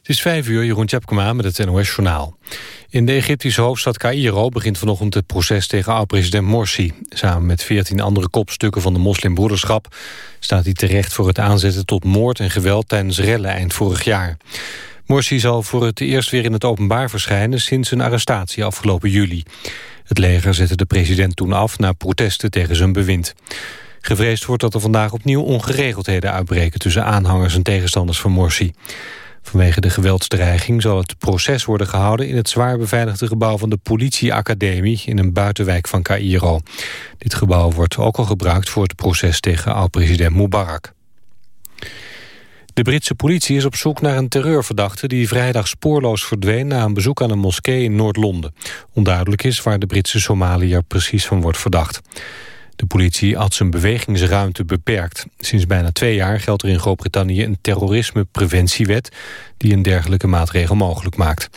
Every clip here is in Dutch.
Het is vijf uur, Jeroen Tjepkema met het NOS-journaal. In de Egyptische hoofdstad Cairo begint vanochtend het proces tegen oud-president Morsi. Samen met veertien andere kopstukken van de moslimbroederschap... staat hij terecht voor het aanzetten tot moord en geweld tijdens rellen eind vorig jaar. Morsi zal voor het eerst weer in het openbaar verschijnen... sinds zijn arrestatie afgelopen juli. Het leger zette de president toen af na protesten tegen zijn bewind. Gevreesd wordt dat er vandaag opnieuw ongeregeldheden uitbreken... tussen aanhangers en tegenstanders van Morsi. Vanwege de geweldsdreiging zal het proces worden gehouden... in het zwaar beveiligde gebouw van de politieacademie... in een buitenwijk van Cairo. Dit gebouw wordt ook al gebruikt voor het proces tegen oud-president Mubarak. De Britse politie is op zoek naar een terreurverdachte... die vrijdag spoorloos verdween na een bezoek aan een moskee in Noord-Londen. Onduidelijk is waar de Britse Somaliër precies van wordt verdacht. De politie had zijn bewegingsruimte beperkt. Sinds bijna twee jaar geldt er in Groot-Brittannië een terrorismepreventiewet... die een dergelijke maatregel mogelijk maakt.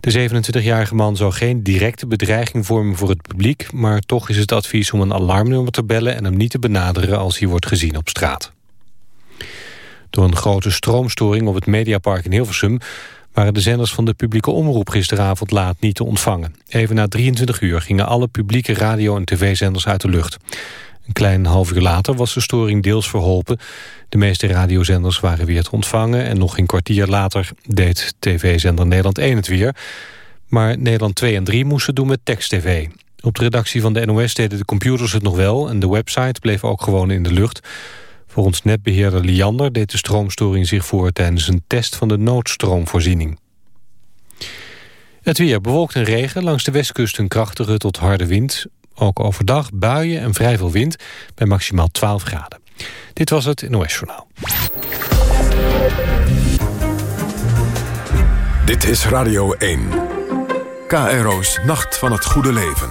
De 27-jarige man zou geen directe bedreiging vormen voor het publiek... maar toch is het advies om een alarmnummer te bellen... en hem niet te benaderen als hij wordt gezien op straat. Door een grote stroomstoring op het Mediapark in Hilversum waren de zenders van de publieke omroep gisteravond laat niet te ontvangen. Even na 23 uur gingen alle publieke radio- en tv-zenders uit de lucht. Een klein half uur later was de storing deels verholpen. De meeste radiozenders waren weer te ontvangen... en nog een kwartier later deed tv-zender Nederland 1 het weer. Maar Nederland 2 en 3 moesten doen met tekst-tv. Op de redactie van de NOS deden de computers het nog wel... en de website bleef ook gewoon in de lucht... Volgens netbeheerder Liander deed de stroomstoring zich voor tijdens een test van de noodstroomvoorziening. Het weer bewolkt en regen, langs de westkust een krachtige tot harde wind. Ook overdag buien en vrij veel wind bij maximaal 12 graden. Dit was het NOS Journaal. Dit is Radio 1. KRO's Nacht van het Goede Leven.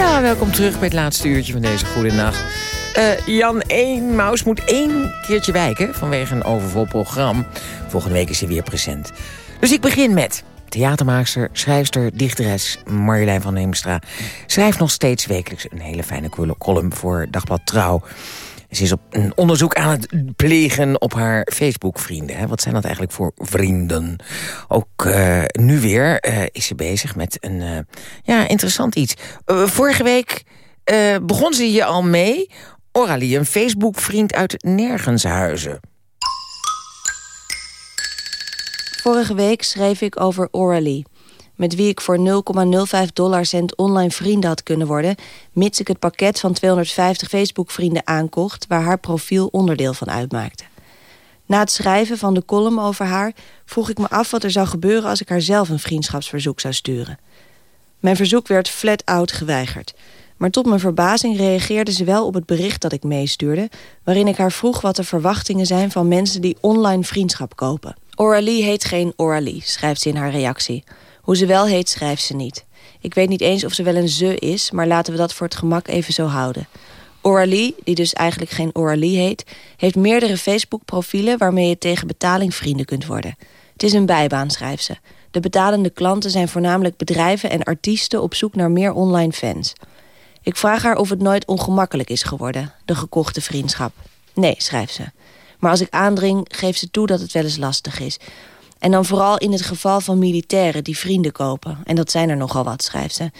Ja, welkom terug bij het laatste uurtje van deze goede nacht. Uh, Jan Eenmaus moet één keertje wijken vanwege een overvol programma. Volgende week is hij weer present. Dus ik begin met theatermaakster, schrijfster, dichteres Marjolein van Heemstra. Schrijft nog steeds wekelijks een hele fijne column voor Dagblad Trouw. Ze is op een onderzoek aan het plegen op haar Facebook-vrienden. Wat zijn dat eigenlijk voor vrienden? Ook uh, nu weer uh, is ze bezig met een uh, ja, interessant iets. vorige week begon ze hier al mee. Oralie, een Facebook-vriend uit Nergenshuizen. Vorige week schreef ik over Oralie met wie ik voor 0,05 dollar cent online vrienden had kunnen worden... mits ik het pakket van 250 Facebook-vrienden aankocht... waar haar profiel onderdeel van uitmaakte. Na het schrijven van de column over haar vroeg ik me af wat er zou gebeuren... als ik haar zelf een vriendschapsverzoek zou sturen. Mijn verzoek werd flat-out geweigerd. Maar tot mijn verbazing reageerde ze wel op het bericht dat ik meestuurde... waarin ik haar vroeg wat de verwachtingen zijn van mensen die online vriendschap kopen. Oralie heet geen Oralie, schrijft ze in haar reactie... Hoe ze wel heet, schrijft ze niet. Ik weet niet eens of ze wel een ze is, maar laten we dat voor het gemak even zo houden. Oralie, die dus eigenlijk geen Oralie heet... heeft meerdere Facebook-profielen waarmee je tegen betaling vrienden kunt worden. Het is een bijbaan, schrijft ze. De betalende klanten zijn voornamelijk bedrijven en artiesten... op zoek naar meer online fans. Ik vraag haar of het nooit ongemakkelijk is geworden, de gekochte vriendschap. Nee, schrijft ze. Maar als ik aandring, geeft ze toe dat het wel eens lastig is. En dan vooral in het geval van militairen die vrienden kopen. En dat zijn er nogal wat, schrijft ze.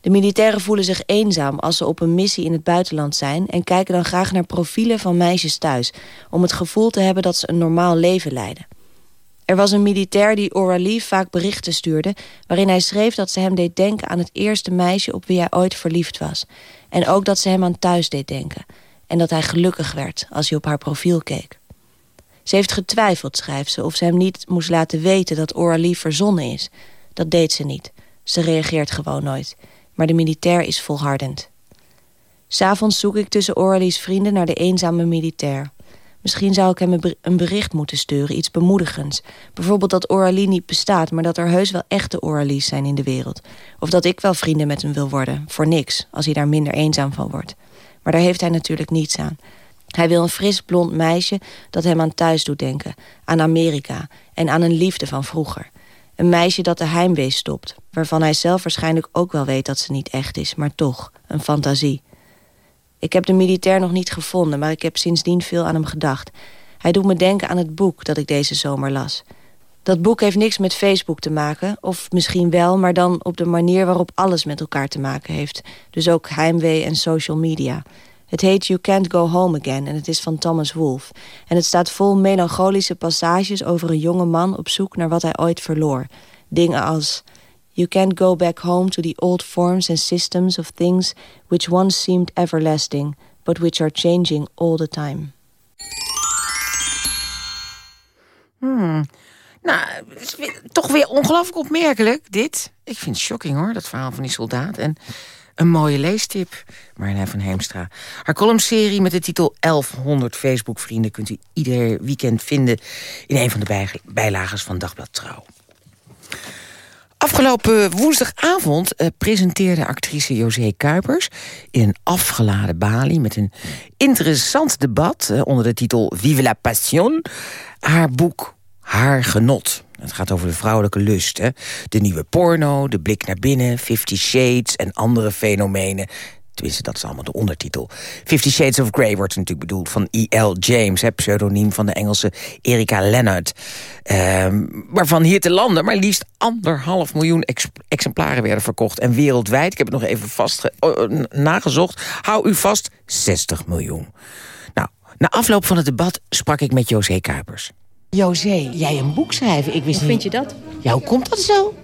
De militairen voelen zich eenzaam als ze op een missie in het buitenland zijn... en kijken dan graag naar profielen van meisjes thuis... om het gevoel te hebben dat ze een normaal leven leiden. Er was een militair die Oralie vaak berichten stuurde... waarin hij schreef dat ze hem deed denken aan het eerste meisje... op wie hij ooit verliefd was. En ook dat ze hem aan thuis deed denken. En dat hij gelukkig werd als hij op haar profiel keek. Ze heeft getwijfeld, schrijft ze, of ze hem niet moest laten weten... dat Oralie verzonnen is. Dat deed ze niet. Ze reageert gewoon nooit maar de militair is volhardend. S'avonds zoek ik tussen Oralie's vrienden naar de eenzame militair. Misschien zou ik hem een bericht moeten sturen, iets bemoedigends. Bijvoorbeeld dat Oralie niet bestaat, maar dat er heus wel echte Oralies zijn in de wereld. Of dat ik wel vrienden met hem wil worden, voor niks, als hij daar minder eenzaam van wordt. Maar daar heeft hij natuurlijk niets aan. Hij wil een fris blond meisje dat hem aan thuis doet denken, aan Amerika en aan een liefde van vroeger. Een meisje dat de heimwee stopt, waarvan hij zelf waarschijnlijk ook wel weet dat ze niet echt is, maar toch, een fantasie. Ik heb de militair nog niet gevonden, maar ik heb sindsdien veel aan hem gedacht. Hij doet me denken aan het boek dat ik deze zomer las. Dat boek heeft niks met Facebook te maken, of misschien wel... maar dan op de manier waarop alles met elkaar te maken heeft. Dus ook heimwee en social media. Het heet You Can't Go Home Again en het is van Thomas Wolfe. En het staat vol melancholische passages over een jonge man... op zoek naar wat hij ooit verloor. Dingen als... You can't go back home to the old forms and systems of things... which once seemed everlasting... but which are changing all the time. Hmm. Nou, toch weer ongelooflijk opmerkelijk, dit. Ik vind het shocking, hoor, dat verhaal van die soldaat. En een mooie leestip, Marjolein van Heemstra. Haar columnserie met de titel 1100 Facebook-vrienden... kunt u ieder weekend vinden in een van de bijlagers van Dagblad Trouw. Afgelopen woensdagavond uh, presenteerde actrice José Kuipers... in een afgeladen Bali met een interessant debat... Uh, onder de titel Vive la Passion, haar boek Haar Genot. Het gaat over de vrouwelijke lust. Hè? De nieuwe porno, de blik naar binnen, Fifty Shades en andere fenomenen. Tenminste, dat is allemaal de ondertitel. Fifty Shades of Grey wordt natuurlijk bedoeld van E.L. James... Hè, pseudoniem van de Engelse Erika Leonard. Ehm, waarvan hier te landen maar liefst anderhalf miljoen exemplaren werden verkocht. En wereldwijd, ik heb het nog even vast uh, nagezocht... hou u vast, 60 miljoen. Nou, na afloop van het debat sprak ik met José Kuipers. José, jij een boek schrijven. Ik wist hoe vind je dat? Ja, hoe komt dat zo?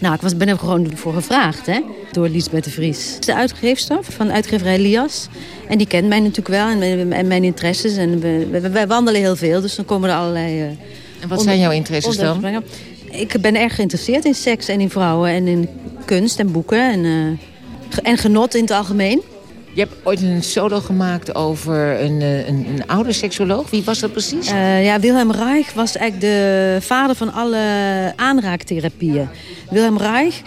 Nou, ik was, ben er gewoon voor gevraagd, hè? Door Liesbeth de Vries. De uitgeefster van uitgeverij Lias. En die kent mij natuurlijk wel en mijn, en mijn interesses. En we, wij wandelen heel veel, dus dan komen er allerlei... Uh, en wat zijn jouw interesses dan? Ik ben erg geïnteresseerd in seks en in vrouwen en in kunst en boeken. En, uh, en genot in het algemeen. Je hebt ooit een solo gemaakt over een, eh, een, een oude seksoloog. Wie was dat precies? Uh, ja, Wilhelm Reich was eigenlijk de vader van alle aanraaktherapieën. Wilhelm Reich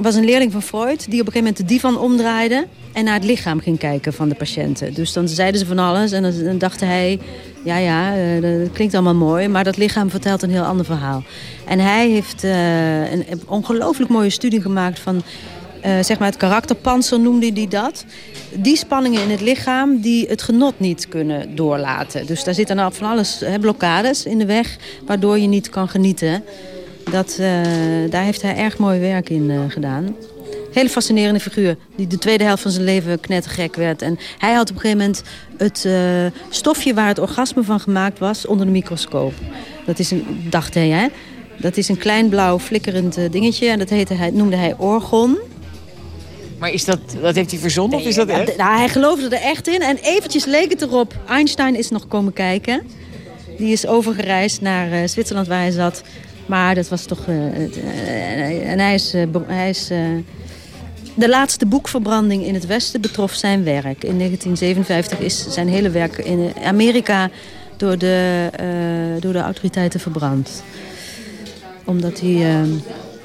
was een leerling van Freud... die op een gegeven moment de divan omdraaide... en naar het lichaam ging kijken van de patiënten. Dus dan zeiden ze van alles en dan dacht hij... ja, ja, uh, dat klinkt allemaal mooi... maar dat lichaam vertelt een heel ander verhaal. En hij heeft uh, een ongelooflijk mooie studie gemaakt van uh, zeg maar het karakterpanzer noemde hij dat. Die spanningen in het lichaam die het genot niet kunnen doorlaten. Dus daar zitten nou van alles blokkades in de weg, waardoor je niet kan genieten. Dat, uh, daar heeft hij erg mooi werk in uh, gedaan. Hele fascinerende figuur, die de tweede helft van zijn leven knettergek werd. En hij had op een gegeven moment het stofje waar het orgasme van gemaakt was onder de microscoop. Dat is een, dacht hij? Dat is een klein blauw flikkerend dingetje en dat hij, noemde hij orgon. Maar is dat, dat heeft hij verzonnen of is dat echt? Nou, hij geloofde er echt in. En eventjes leek het erop. Einstein is nog komen kijken. Die is overgereisd naar uh, Zwitserland waar hij zat. Maar dat was toch... Uh, uh, en hij is... hij is de laatste boekverbranding in het Westen betrof zijn werk. In 1957 is zijn hele werk in Amerika door de, door de autoriteiten verbrand. Omdat hij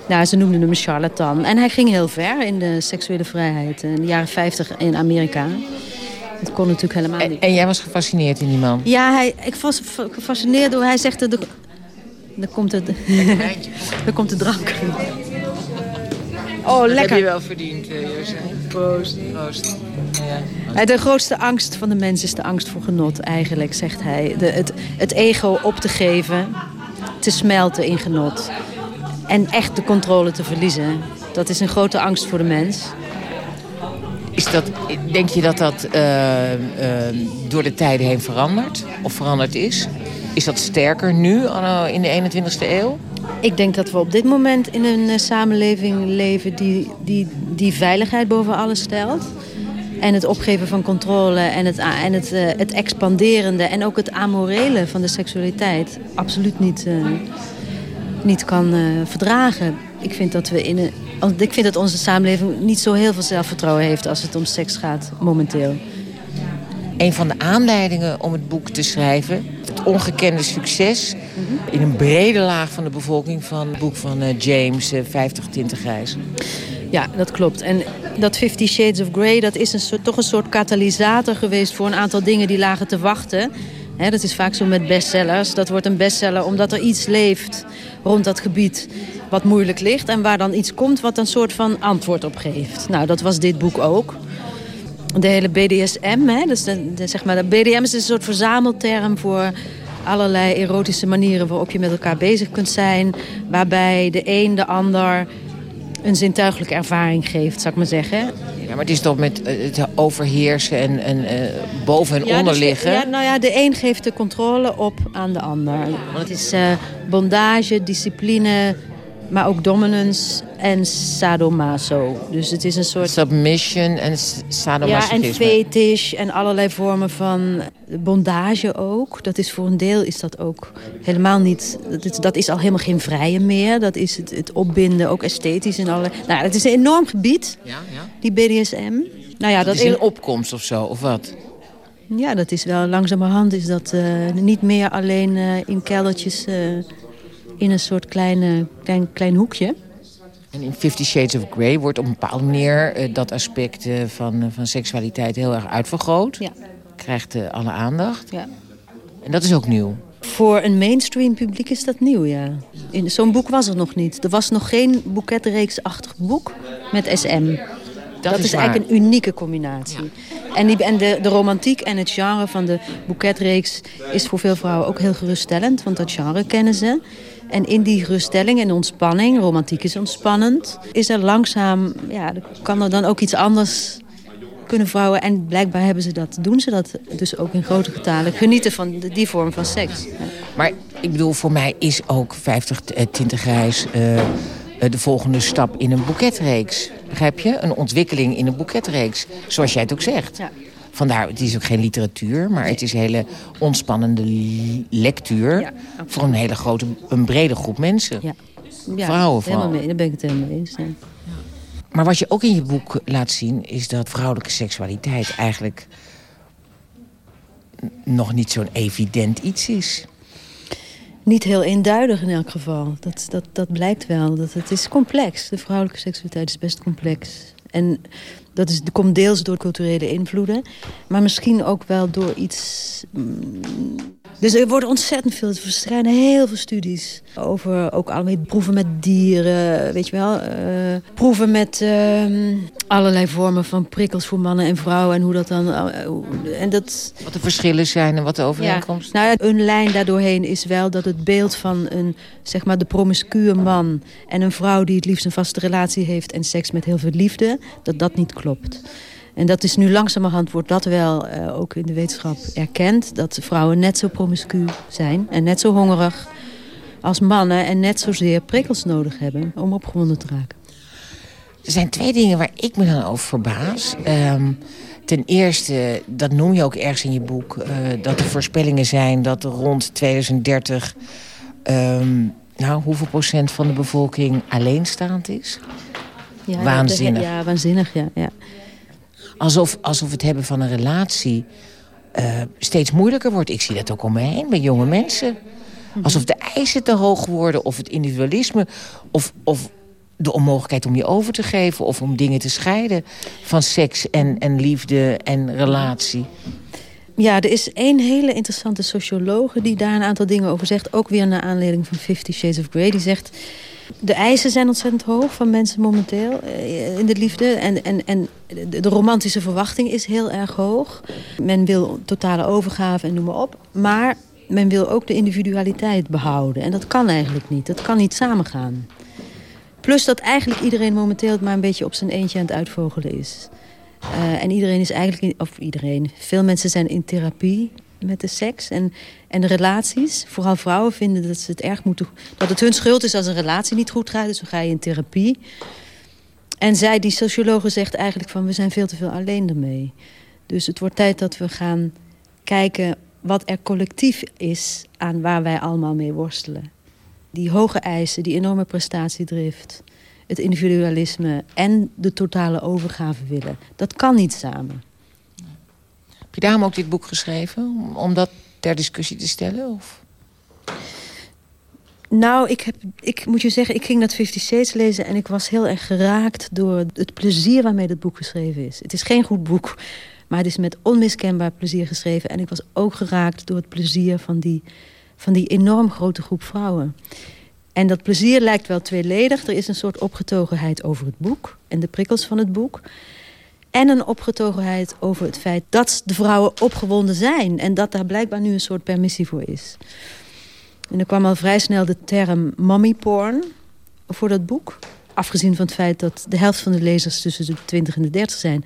nou, ze noemden hem een charlatan. En hij ging heel ver in de seksuele vrijheid. In de jaren 50 in Amerika. Dat kon natuurlijk helemaal niet. En, jij was gefascineerd in die man? Ja, hij, ik was gefascineerd door... Hij zegt... De, er komt het, er komt de drank. Oh, Dat lekker. heb je wel verdiend, uh, Proost. Proost. Ja. De grootste angst van de mens is de angst voor genot eigenlijk, zegt hij. De, het, het ego op te geven, te smelten in genot. En echt de controle te verliezen. Dat is een grote angst voor de mens. Is dat, denk je dat dat uh, uh, door de tijden heen verandert? Of veranderd is? Is dat sterker nu in de 21ste eeuw? Ik denk dat we op dit moment in een uh, samenleving leven die, die, die veiligheid boven alles stelt. En het opgeven van controle en het, en het, uh, het expanderende en ook het amorele van de seksualiteit absoluut niet, niet kan verdragen. Ik vind dat we in een. Ik vind dat onze samenleving niet zo heel veel zelfvertrouwen heeft als het om seks gaat momenteel. Een van de aanleidingen om het boek te schrijven, het ongekende succes mm -hmm. in een brede laag van de bevolking van het boek van uh, James, uh, 50 tinten grijs. Ja, dat klopt. En dat Fifty Shades of Grey, dat is een soort, toch een soort katalysator geweest voor een aantal dingen die lagen te wachten. Dat is vaak zo met bestsellers. Dat wordt een bestseller omdat er iets leeft rond dat gebied wat moeilijk ligt. En waar dan iets komt wat een soort van antwoord op geeft. Nou, dat was dit boek ook. De hele BDSM, hè, dus zeg maar, de BDM is een soort verzamelterm voor allerlei erotische manieren waarop je met elkaar bezig kunt zijn. Waarbij de een de ander een zintuigelijke ervaring geeft, zou ik maar zeggen. Ja, maar het is toch met het overheersen en, en uh, boven en ja, onder dus, liggen? Ja, nou ja, de een geeft de controle op aan de ander. Want het is uh, bondage, discipline, maar ook dominance en sadomaso. Dus het is een soort... Submission en sadomasochisme. Ja, en fetish en allerlei vormen van bondage ook. Dat is voor een deel is dat ook helemaal niet... Dat is, dat is al helemaal geen vrije meer. Dat is het, het opbinden, ook esthetisch en allerlei... Nou, het is een enorm gebied, ja, ja. die BDSM. Nou ja, dat, dat is in opkomst of zo, of wat? Ja, dat is wel langzamerhand is dat uh, niet meer alleen uh, in keldertjes... Uh, in een soort kleine, klein, klein hoekje. En in Fifty Shades of Grey wordt op een bepaalde manier uh, dat aspect uh, van, uh, van seksualiteit heel erg uitvergroot. Ja. Krijgt alle aandacht. Ja. En dat is ook nieuw. Voor een mainstream publiek is dat nieuw, ja. Zo'n boek was er nog niet. Er was nog geen boeketreeksachtig boek met SM. Dat, dat is, is eigenlijk een unieke combinatie. Ja. En, die, en de, de romantiek en het genre van de boeketreeks is voor veel vrouwen ook heel geruststellend. Want dat genre kennen ze. En in die geruststelling en ontspanning, romantiek is ontspannend... is er langzaam, ja, kan er dan ook iets anders kunnen vrouwen. En blijkbaar hebben ze dat, doen ze dat dus ook in grote getalen. Genieten van die vorm van seks. Maar ik bedoel, voor mij is ook 50 tinten grijs... Uh, de volgende stap in een boeketreeks. Begrijp je? Een ontwikkeling in een boeketreeks. Zoals jij het ook zegt. Ja. Vandaar, het is ook geen literatuur, maar het is hele ontspannende lectuur... Ja, voor een hele grote, een brede groep mensen. Ja. Ja, Vrouwen vooral. Mee, daar ben ik het helemaal mee eens. Ja. Maar wat je ook in je boek laat zien... is dat vrouwelijke seksualiteit eigenlijk... nog niet zo'n evident iets is. Niet heel eenduidig in elk geval. Dat, dat, dat blijkt wel. Dat, het is complex. De vrouwelijke seksualiteit is best complex. En dat is, komt deels door culturele invloeden. Maar misschien ook wel door iets... Dus er worden ontzettend veel, er verschijnen heel veel studies over ook allemaal proeven met dieren, weet je wel. Uh, proeven met uh, allerlei vormen van prikkels voor mannen en vrouwen en hoe dat dan... Uh, en dat, wat de verschillen zijn en wat de overeenkomsten. Ja, nou ja, een lijn daardoorheen is wel dat het beeld van een, zeg maar, de promiscue man en een vrouw die het liefst een vaste relatie heeft en seks met heel veel liefde, dat dat niet klopt. En dat is nu langzamerhand wordt dat wel uh, ook in de wetenschap erkend. Dat vrouwen net zo promiscu zijn en net zo hongerig als mannen. En net zozeer prikkels nodig hebben om opgewonden te raken. Er zijn twee dingen waar ik me dan over verbaas. Um, ten eerste, dat noem je ook ergens in je boek... Uh, dat er voorspellingen zijn dat er rond 2030... Um, nou, hoeveel procent van de bevolking alleenstaand is? Ja, waanzinnig. Ja, ja, waanzinnig, ja. ja. Alsof, alsof het hebben van een relatie uh, steeds moeilijker wordt. Ik zie dat ook om me heen bij jonge mensen. Alsof de eisen te hoog worden of het individualisme... of, of de onmogelijkheid om je over te geven... of om dingen te scheiden van seks en, en liefde en relatie. Ja, er is één hele interessante sociologe die daar een aantal dingen over zegt. Ook weer naar aanleiding van Fifty Shades of Grey. Die zegt, de eisen zijn ontzettend hoog van mensen momenteel eh, in de liefde. En, en, en de romantische verwachting is heel erg hoog. Men wil totale overgave en noem maar op. Maar men wil ook de individualiteit behouden. En dat kan eigenlijk niet. Dat kan niet samengaan. Plus dat eigenlijk iedereen momenteel het maar een beetje op zijn eentje aan het uitvogelen is. Uh, en iedereen is eigenlijk, of iedereen, veel mensen zijn in therapie met de seks en, en de relaties. Vooral vrouwen vinden dat, ze het erg moeten, dat het hun schuld is als een relatie niet goed gaat. Dus dan ga je in therapie. En zij, die sociologe, zegt eigenlijk van we zijn veel te veel alleen ermee. Dus het wordt tijd dat we gaan kijken wat er collectief is aan waar wij allemaal mee worstelen. Die hoge eisen, die enorme prestatiedrift het individualisme en de totale overgave willen. Dat kan niet samen. Heb je daarom ook dit boek geschreven? Om dat ter discussie te stellen? Of? Nou, ik, heb, ik moet je zeggen, ik ging dat Fifty Shades lezen... en ik was heel erg geraakt door het plezier waarmee dat boek geschreven is. Het is geen goed boek, maar het is met onmiskenbaar plezier geschreven. En ik was ook geraakt door het plezier van die, van die enorm grote groep vrouwen. En dat plezier lijkt wel tweeledig. Er is een soort opgetogenheid over het boek en de prikkels van het boek. En een opgetogenheid over het feit dat de vrouwen opgewonden zijn. En dat daar blijkbaar nu een soort permissie voor is. En er kwam al vrij snel de term mommy porn voor dat boek. Afgezien van het feit dat de helft van de lezers tussen de 20 en de 30 zijn.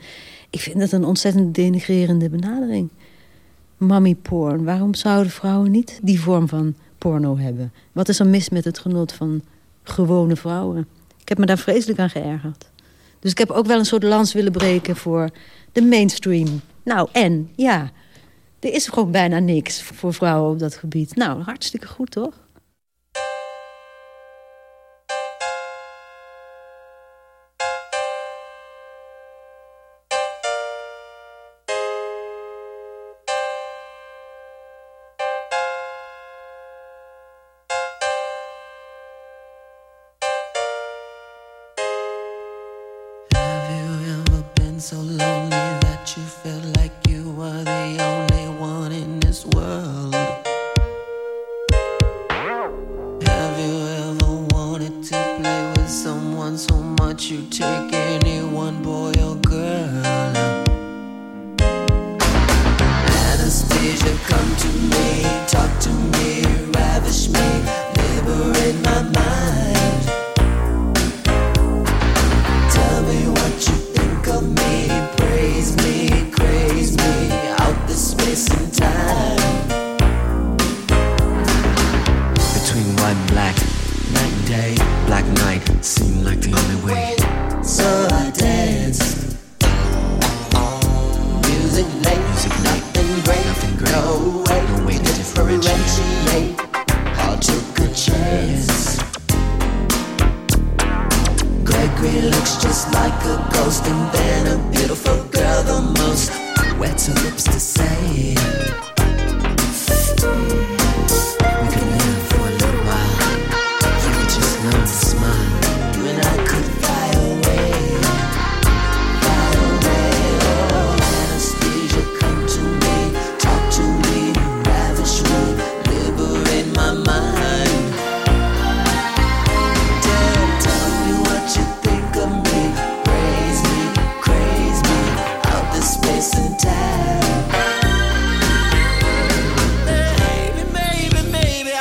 Ik vind dat een ontzettend denigrerende benadering. Mommy porn. Waarom zouden vrouwen niet die vorm van porno hebben. Wat is er mis met het genot van gewone vrouwen? Ik heb me daar vreselijk aan geërgerd. Dus ik heb ook wel een soort lans willen breken voor de mainstream. Nou, en, ja, er is gewoon bijna niks voor vrouwen op dat gebied. Nou, hartstikke goed, toch?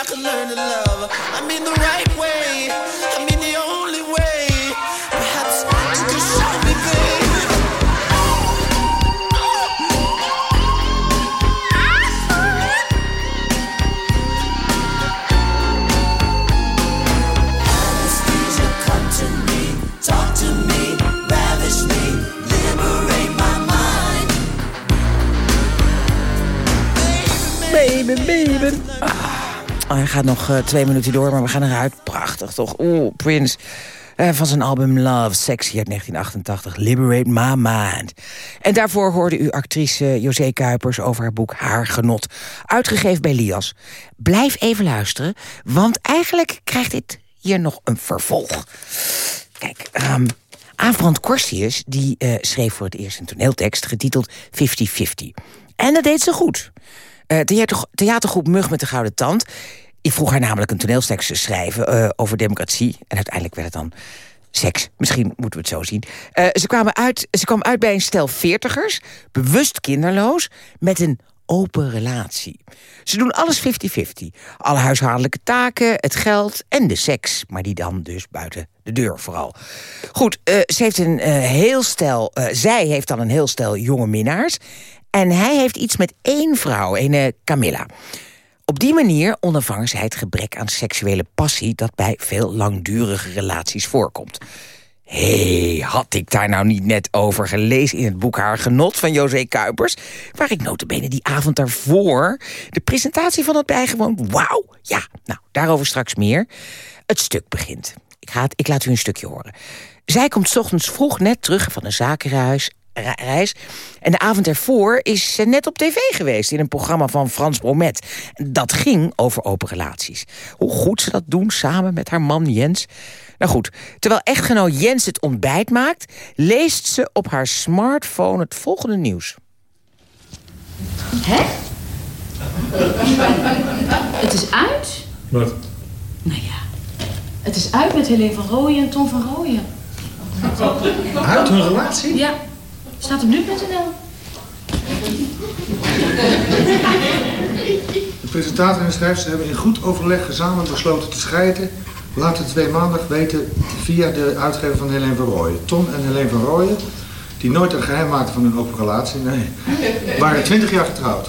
to learn to love. I'm in the right way. Gaat nog uh, twee minuten door, maar we gaan eruit. Prachtig, toch? Oeh, Prince. Uh, van zijn album Love, Sexy uit 1988, Liberate My Mind. En daarvoor hoorde u actrice José Kuipers over haar boek Haar Genot. Uitgegeven bij Lias. Blijf even luisteren, want eigenlijk krijgt dit hier nog een vervolg. Kijk, um, Avrand Corsius die, uh, schreef voor het eerst een toneeltekst getiteld 50-50. En dat deed ze goed. Uh, theater, theatergroep Mug met de Gouden Tand. Ik vroeg haar namelijk een toneelstekst te schrijven uh, over democratie. En uiteindelijk werd het dan seks. Misschien moeten we het zo zien. Uh, ze, kwamen uit, ze kwam uit bij een stel veertigers, bewust kinderloos... met een open relatie. Ze doen alles 50-50. Alle huishoudelijke taken, het geld en de seks. Maar die dan dus buiten de deur vooral. Goed, uh, ze heeft een heel stel... Zij heeft dan een heel stel jonge minnaars. En hij heeft iets met één vrouw, een Camilla. Op die manier ondervangen zij het gebrek aan seksuele passie... dat bij veel langdurige relaties voorkomt. Hé, hey, had ik daar nou niet net over gelezen in het boek Haar Genot van José Kuipers... waar ik notabene die avond daarvoor de presentatie van had bijgewoond. Wauw, ja, nou, daarover straks meer. Het stuk begint. Ik, ga het, ik laat u een stukje horen. Zij komt ochtends vroeg net terug van een zakenreis... Reis. En de avond ervoor is ze net op tv geweest... in een programma van Frans Bromet. Dat ging over open relaties. Hoe goed ze dat doen samen met haar man Jens... Nou goed, terwijl echtgenoot Jens het ontbijt maakt... leest ze op haar smartphone het volgende nieuws. Hè? het is uit? Wat? Nou ja, het is uit met Helene van Rooyen en Tom van Rooyen. Uit hun relatie? Ja, staat op nu.nl. De presentator en de schrijfster hebben in goed overleg gezamenlijk besloten te scheiden laten de twee maandag weten via de uitgever van Helene van Rooyen. Tom en Helene van Rooyen, die nooit een geheim maakten van hun open relatie, nee, waren twintig jaar getrouwd.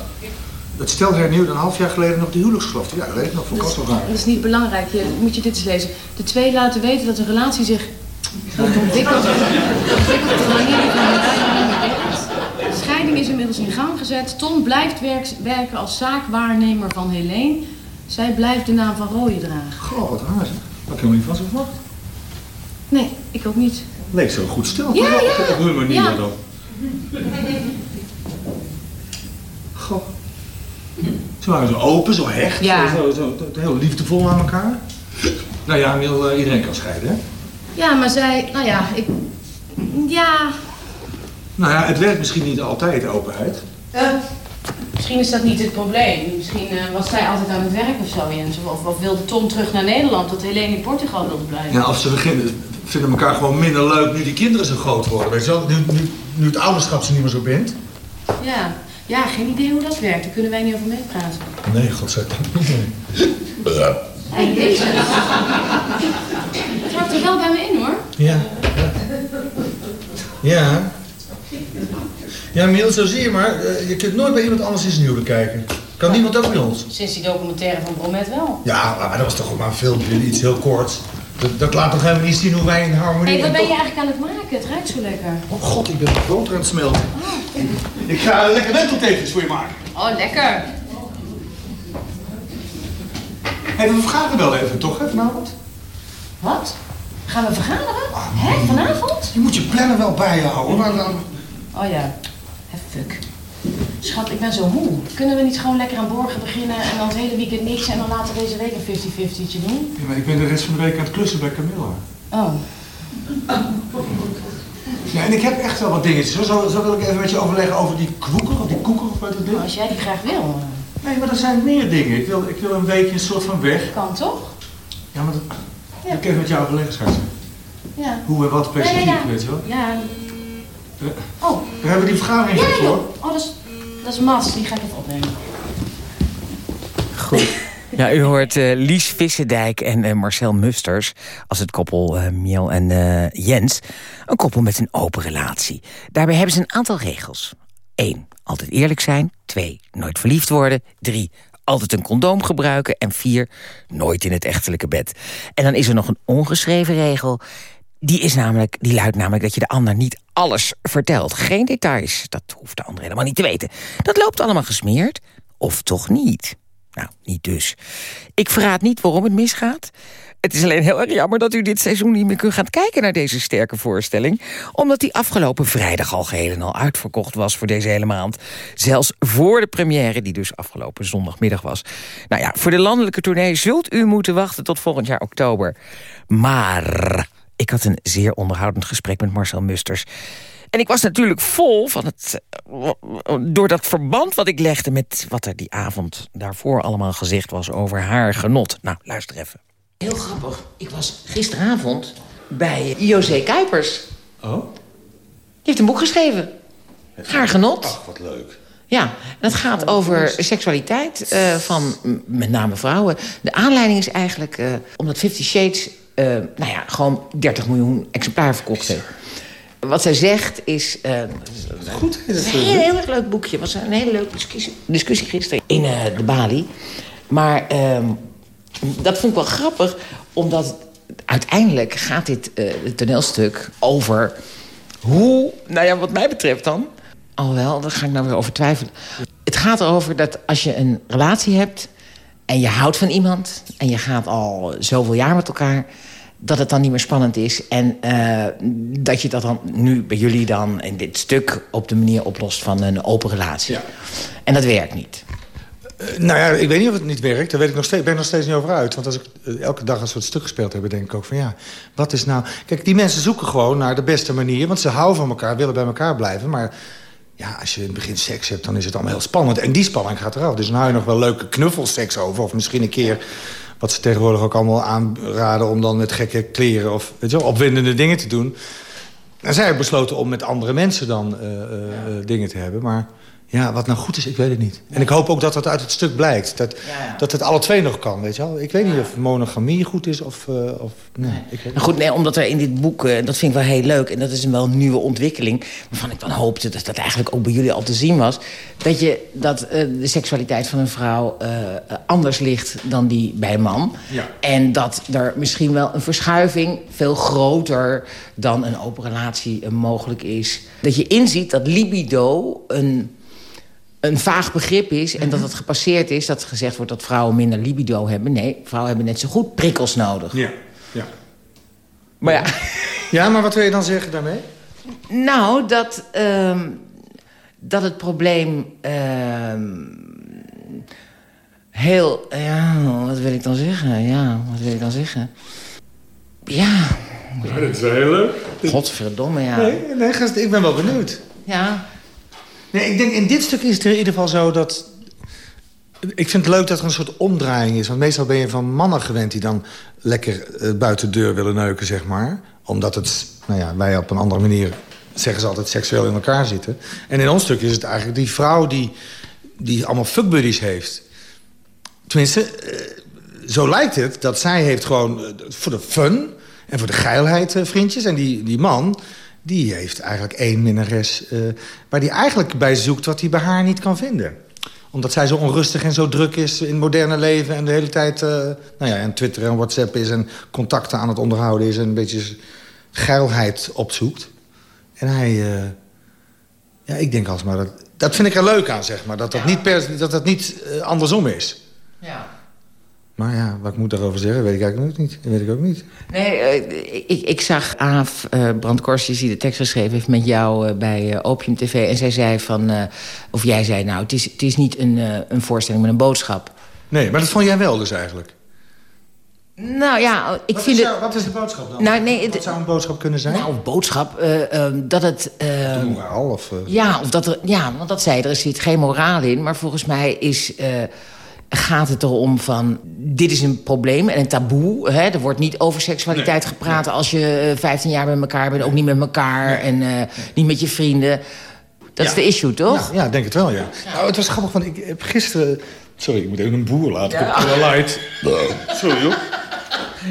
Het stel hernieuwde een half jaar geleden nog de huwelijksgelofte. Ja, dat weet ik nog voor Kosovo. Dat is niet belangrijk. Je, moet je dit eens lezen. De twee laten weten dat de relatie zich heeft ontwikkeld. Is inmiddels in gang gezet. Tom blijft werk, werken als zaakwaarnemer van Helene. Zij blijft de naam van Rooyen dragen. Goh, wat raar. Dat ik helemaal niet van zo verwacht. Nee, ik ook niet. Leek zo goed stil. Ja, ja. Op hun manier ja. dan. Goh. Ze waren zo open, zo hecht, Ja. zo, zo, zo, heel liefdevol aan elkaar. Nou ja, wil, uh, iedereen kan scheiden, hè? Ja, maar zij, nou ja, ik... Ja, Nou ja, het werkt misschien niet altijd, openheid. eh, misschien is dat niet het probleem. Misschien eh, was zij altijd aan het werk of zo, Jens. Of, of wilde Tom terug naar Nederland, dat Helene in Portugal wilde blijven. Ja, als ze beginnen, vinden elkaar gewoon minder leuk nu die kinderen zo groot worden. Weet je wel, nu, nu, nu het ouderschap ze niet meer zo bindt. Ja. ja, geen idee hoe dat werkt. Daar kunnen wij niet over meepraten. Nee, godzijdank niet. Nee. Hey, deze. Het houdt er wel bij me in, hoor. Ja. Ja. Ja, Miel, zo zie je maar. eh, je kunt nooit bij iemand anders in zijn huwelijk kijken. Kan niemand ook bij ons. Sinds die documentaire van Bromet wel. Ja, maar dat was toch ook maar een filmpje, iets heel korts. Dat, dat laat toch helemaal niet zien hoe wij in harmonie... Hé, hey, wat en ben je toch- eigenlijk aan het maken? Het ruikt zo lekker. Oh god, ik ben boter aan het smelten. Ik ga lekker wenteltekens voor je maken. Oh, lekker. Hé, hey, we vergaderen wel even, toch, hè, vanavond? Wat? Gaan we vergaderen? Hè, vanavond? Je moet je plannen wel bij je houden. Maar dan... Oh ja, fuck. Schat, ik ben zo moe. Kunnen we niet gewoon lekker aan borgen beginnen en dan het hele weekend niks en dan later deze week een 50-50'tje doen? Ja, maar ik ben de rest van de week aan het klussen bij Camilla. Oh, Ja, en ik heb echt wel wat dingetjes. Zo, zo wil ik even met je overleggen over die koeker, of die koeker, of wat het nou, is. als jij die graag wil. Nee, maar er zijn meer dingen. Ik wil, ik wil een weekje een soort van weg. Kan toch? Ja, maar dat wil ik even met jou overleggen, schatje. Ja. Hoe en wat Ja, specifiek, ja, ja. weet je wel. Ja. Oh, We hebben die vergadering ja, voor. joh. Oh, dat is, dat is Mats. Die ga ik even opnemen. Goed. Ja, u hoort eh, Lies Vissendijk en eh, Marcel Musters als het koppel eh, Miel en eh, Jens. Een koppel met een open relatie. Daarbij hebben ze een aantal regels. 1. Altijd eerlijk zijn. 2. Nooit verliefd worden. 3. Altijd een condoom gebruiken. En 4. Nooit in het echtelijke bed. En dan is er nog een ongeschreven regel. Die, is namelijk, die luidt namelijk dat je de ander niet alles vertelt. Geen details. Dat hoeft de ander helemaal niet te weten. Dat loopt allemaal gesmeerd. Of toch niet? Nou, niet dus. Ik verraad niet waarom het misgaat. Het is alleen heel erg jammer dat u dit seizoen niet meer kunt gaan kijken naar deze sterke voorstelling. Omdat die afgelopen vrijdag al geheel en al uitverkocht was voor deze hele maand. Zelfs voor de première die dus afgelopen zondagmiddag was. Nou ja, voor de landelijke tournee zult u moeten wachten tot volgend jaar oktober. Maar ik had een zeer onderhoudend gesprek met Marcel Musters. En ik was natuurlijk vol van het... door dat verband wat ik legde met wat er die avond daarvoor allemaal gezegd was over haar genot. Nou, luister even. Heel grappig. Ik was gisteravond bij José Kuipers. Oh? Die heeft een boek geschreven. Haar genot. Ach, wat leuk. Ja, en het gaat over seksualiteit uh, van met name vrouwen. De aanleiding is eigenlijk uh, omdat Fifty Shades... Uh, nou ja, gewoon 30 miljoen exemplaren verkocht heeft. Wat zij zegt is... Goed. Het is een heel, heel erg leuk boekje. Het was een hele leuke discussie, discussie gisteren in de Bali. Maar ehm, dat vond ik wel grappig, omdat uiteindelijk gaat dit toneelstuk over hoe, nou ja, wat mij betreft dan... Alhoewel, daar ga ik nou weer over twijfelen. Het gaat erover dat als je een relatie hebt... en je houdt van iemand... en je gaat al zoveel jaar met elkaar... dat het dan niet meer spannend is. En uh, dat je dat dan nu bij jullie dan in dit stuk... op de manier oplost van een open relatie. Ja. En dat werkt niet. Uh, nou ja, ik weet niet of het niet werkt. Daar weet ik nog steeds, ben ik nog steeds niet over uit. Want als ik uh, elke dag we het stuk gespeeld hebben... denk ik ook van ja, wat is nou... Kijk, die mensen zoeken gewoon naar de beste manier. Want ze houden van elkaar, willen bij elkaar blijven. Maar ja, als je in het begin seks hebt, dan is het allemaal heel spannend. En die spanning gaat eraf. Dus dan hou je nog wel leuke knuffelseks over. Of misschien een keer, wat ze tegenwoordig ook allemaal aanraden... om dan met gekke kleren of weet opwindende dingen te doen. En zij hebben besloten om met andere mensen dan uh, uh, ja. dingen te hebben. Maar ja, wat nou goed is, ik weet het niet. En ik hoop ook dat dat uit het stuk blijkt. Dat, ja, dat het alle twee nog kan, weet je wel. Ik weet niet of monogamie goed is of... Uh, of nee, ik weet nou goed, nee, omdat er in dit boek, uh, dat vind ik wel heel leuk... en dat is een wel nieuwe ontwikkeling... waarvan ik dan hoopte dat dat eigenlijk ook bij jullie al te zien was... dat, je, dat uh, de seksualiteit van een vrouw anders ligt dan die bij een man. Ja. En dat er misschien wel een verschuiving veel groter... dan een open relatie mogelijk is. Dat je inziet dat libido een een vaag begrip is en dat het gepasseerd is... dat gezegd wordt dat vrouwen minder libido hebben. Nee, vrouwen hebben net zo goed prikkels nodig. Ja, ja. Maar ja... Ja, maar wat wil je dan zeggen daarmee? Nou, dat, um, dat het probleem um, heel... Ja, wat wil ik dan zeggen? Ja, wat wil ik dan zeggen? Ja... ja dat is wel heel leuk. Godverdomme, ja. Nee, nee gast, ik ben wel benieuwd. Ja, Nee, ik denk in dit stuk is het in ieder geval zo dat... Ik vind het leuk dat er een soort omdraaiing is. Want meestal ben je van mannen gewend die dan lekker uh, buiten de deur willen neuken, zeg maar. Omdat het, nou ja, wij op een andere manier, zeggen ze altijd, seksueel in elkaar zitten. En in ons stuk is het eigenlijk die vrouw die, die allemaal fuckbuddies heeft. Tenminste, uh, zo lijkt het dat zij heeft gewoon uh, voor de fun en voor de geilheid vriendjes. En die, die man, die heeft eigenlijk één minnares... Uh, waar hij eigenlijk bij zoekt wat hij bij haar niet kan vinden. Omdat zij zo onrustig en zo druk is in het moderne leven... en de hele tijd uh, nou ja, en Twitter en WhatsApp is... en contacten aan het onderhouden is... en een beetje geilheid opzoekt. En hij... Uh, ja, ik denk alsmaar dat... Dat vind ik er leuk aan, zeg maar. Dat dat ja. niet, per, dat dat niet andersom is. Ja. Maar ja, wat ik moet daarover zeggen, weet ik eigenlijk ook niet. Dat weet ik ook niet. Nee, uh, ik, ik zag Aaf uh, Brandkorstjes die de tekst geschreven heeft met jou uh, bij Opium TV. En zij zei van, of jij zei nou, het is, het is niet een, een voorstelling met een boodschap. Nee, maar dat vond jij wel dus eigenlijk? Nou ja, ik wat vind het... Wat is de boodschap dan? Nou, nee, wat het, zou een boodschap kunnen zijn? Nou, een boodschap dat het... een moraal of... Ja, of dat er, ja, want dat zei er, er zit geen moraal in. Maar volgens mij is gaat het erom van... dit is een probleem en een taboe. Hè? Er wordt niet over seksualiteit nee, gepraat nee. als je 15 jaar met elkaar bent. Ook niet met elkaar nee. en uh, niet met je vrienden. Dat ja. is de issue, toch? Ja, ja denk het wel, ja. ja. Nou, het was grappig, want ik heb gisteren... Sorry, ik moet even een boer laten. Ja. Cola Light. Sorry, joh.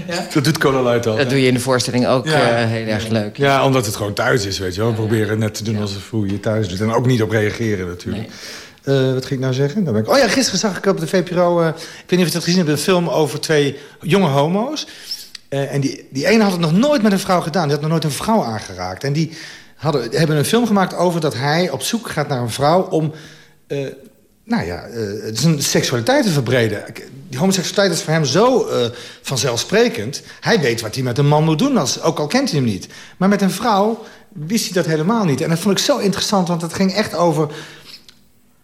Ja? Dat doet Cola Light al. Dat doe je in de voorstelling ook ja. uh, heel erg leuk. Ja, omdat het gewoon thuis is, weet je wel. We proberen net te doen alsof hoe je thuis doet. En ook niet op reageren, natuurlijk. Uh, wat ging ik nou zeggen? Dan ik... Oh ja, gisteren zag ik op de VPRO... Uh, ik weet niet of je het gezien hebt... een film over twee jonge homo's. Uh, en die, die ene had het nog nooit met een vrouw gedaan. Die had nog nooit een vrouw aangeraakt. En die hadden, hebben een film gemaakt over dat hij op zoek gaat naar een vrouw... om nou ja, zijn seksualiteit te verbreden. Die homoseksualiteit is voor hem zo vanzelfsprekend. Hij weet wat hij met een man moet doen, als, ook al kent hij hem niet. Maar met een vrouw wist hij dat helemaal niet. En dat vond ik zo interessant, want het ging echt over...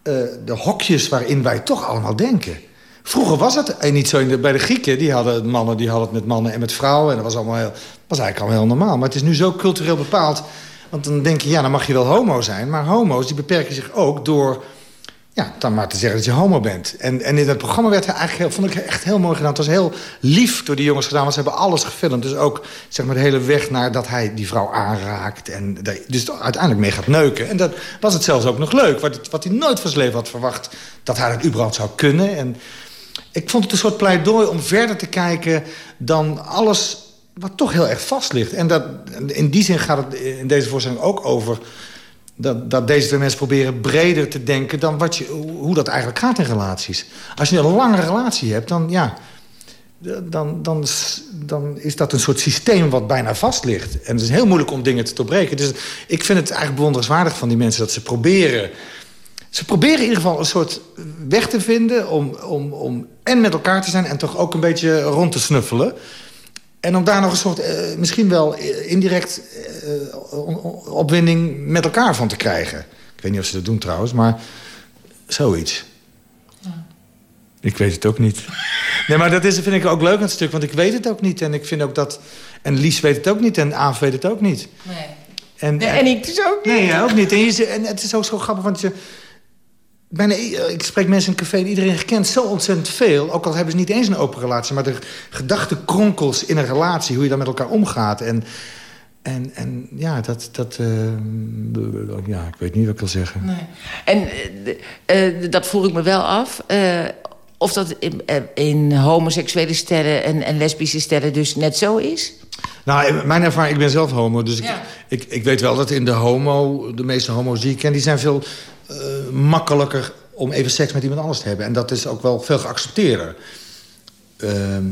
Uh, de hokjes waarin wij toch allemaal denken. Vroeger was het niet zo. In bij de Grieken, die hadden mannen die hadden het met mannen en met vrouwen. En dat was, allemaal heel, was eigenlijk al heel normaal. Maar het is nu zo cultureel bepaald. Want dan denk je, ja, dan mag je wel homo zijn. Maar homo's die beperken zich ook door ja, dan maar te zeggen dat je homo bent. En, en in dat programma werd hij eigenlijk heel, vond ik echt heel mooi gedaan. Het was heel lief door die jongens gedaan, want ze hebben alles gefilmd. Dus ook zeg maar, de hele weg naar dat hij die vrouw aanraakt. En dus uiteindelijk mee gaat neuken. En dat was het zelfs ook nog leuk. Wat, wat hij nooit van zijn leven had verwacht, dat hij dat überhaupt zou kunnen. En ik vond het een soort pleidooi om verder te kijken dan alles wat toch heel erg vast ligt. En dat, in die zin gaat het in deze voorstelling ook over dat, dat deze twee mensen proberen breder te denken... dan wat je, hoe dat eigenlijk gaat in relaties. Als je een lange relatie hebt, dan, ja, dan, dan, dan is dat een soort systeem wat bijna vast ligt. En het is heel moeilijk om dingen te doorbreken. Dus ik vind het eigenlijk bewonderenswaardig van die mensen... dat ze proberen... Ze proberen in ieder geval een soort weg te vinden... om, om, om en met elkaar te zijn en toch ook een beetje rond te snuffelen... En om daar nog een soort, uh, misschien wel indirect uh, opwinding met elkaar van te krijgen. Ik weet niet of ze dat doen trouwens, maar zoiets. Ja. Ik weet het ook niet. nee, maar dat is, vind ik ook leuk aan het stuk, want ik weet het ook niet. En ik vind ook dat... En Lies weet het ook niet en Aaf weet het ook niet. Nee. En, nee, en ik dus ook niet. Nee, ook niet. En, je, en het is ook zo grappig, want je bijna, ik spreek mensen in een café en iedereen gekend zo ontzettend veel. Ook al hebben ze niet eens een open relatie. Maar de gedachtenkronkels in een relatie. Hoe je dan met elkaar omgaat. En, en, en ja, dat... dat uh, ja, ik weet niet wat ik wil zeggen. Nee. En uh, dat vroeg ik me wel af. Of dat in, in homoseksuele stellen en, en, lesbische stellen dus net zo is? Nou, mijn ervaring, ik ben zelf homo, dus ik, ik, ik, weet wel dat in de homo, de meeste homo's die ik ken, die zijn veel makkelijker om even seks met iemand anders te hebben. En dat is ook wel veel geaccepteerder. Ehm,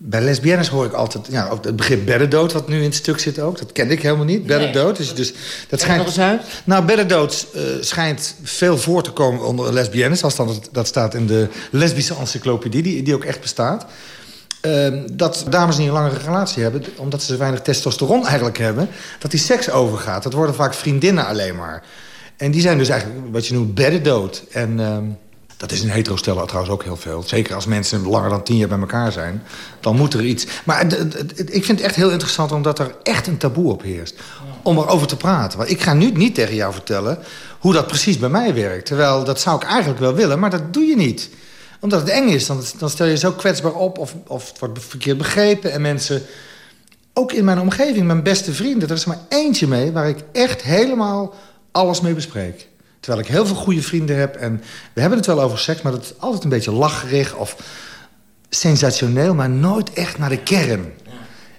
bij lesbiennes hoor ik altijd ja, ook het begrip beddendood, wat nu in het stuk zit ook. Dat ken ik helemaal niet, beddendood. Dus, dus, dat schijnt, nog eens uit? Nou, beddendood uh, schijnt veel voor te komen onder lesbiennes... als dan dat staat in de lesbische encyclopedie, die, die ook echt bestaat. Uh, dat dames die een langere relatie hebben... omdat ze weinig testosteron eigenlijk hebben... dat die seks overgaat. Dat worden vaak vriendinnen alleen maar. En die zijn dus eigenlijk wat je noemt beddendood. En uh, dat is in hetero-stellen trouwens ook heel veel. Zeker als mensen langer dan tien jaar bij elkaar zijn. Dan moet er iets... Maar ik vind het echt heel interessant omdat er echt een taboe op heerst. Om erover te praten. Want ik ga nu niet tegen jou vertellen hoe dat precies bij mij werkt. Terwijl dat zou ik eigenlijk wel willen, maar dat doe je niet omdat het eng is, dan, dan stel je zo kwetsbaar op... Of, of het wordt verkeerd begrepen en mensen... Ook in mijn omgeving, mijn beste vrienden... er is maar eentje mee waar ik echt helemaal alles mee bespreek. Terwijl ik heel veel goede vrienden heb. En we hebben het wel over seks, maar dat is altijd een beetje lacherig of sensationeel... maar nooit echt naar de kern.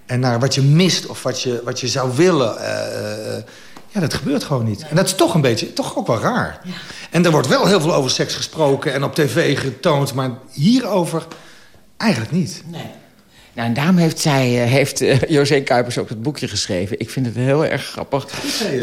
En naar wat je mist of wat je, wat je zou willen. Uh, ja, dat gebeurt gewoon niet. En dat is toch een beetje, toch ook wel raar. Ja. En er wordt wel heel veel over seks gesproken en op tv getoond... maar hierover eigenlijk niet. Nee. Nou, en daarom heeft, zij, eh, heeft uh, José Kuipers ook het boekje geschreven. Ik vind het heel erg grappig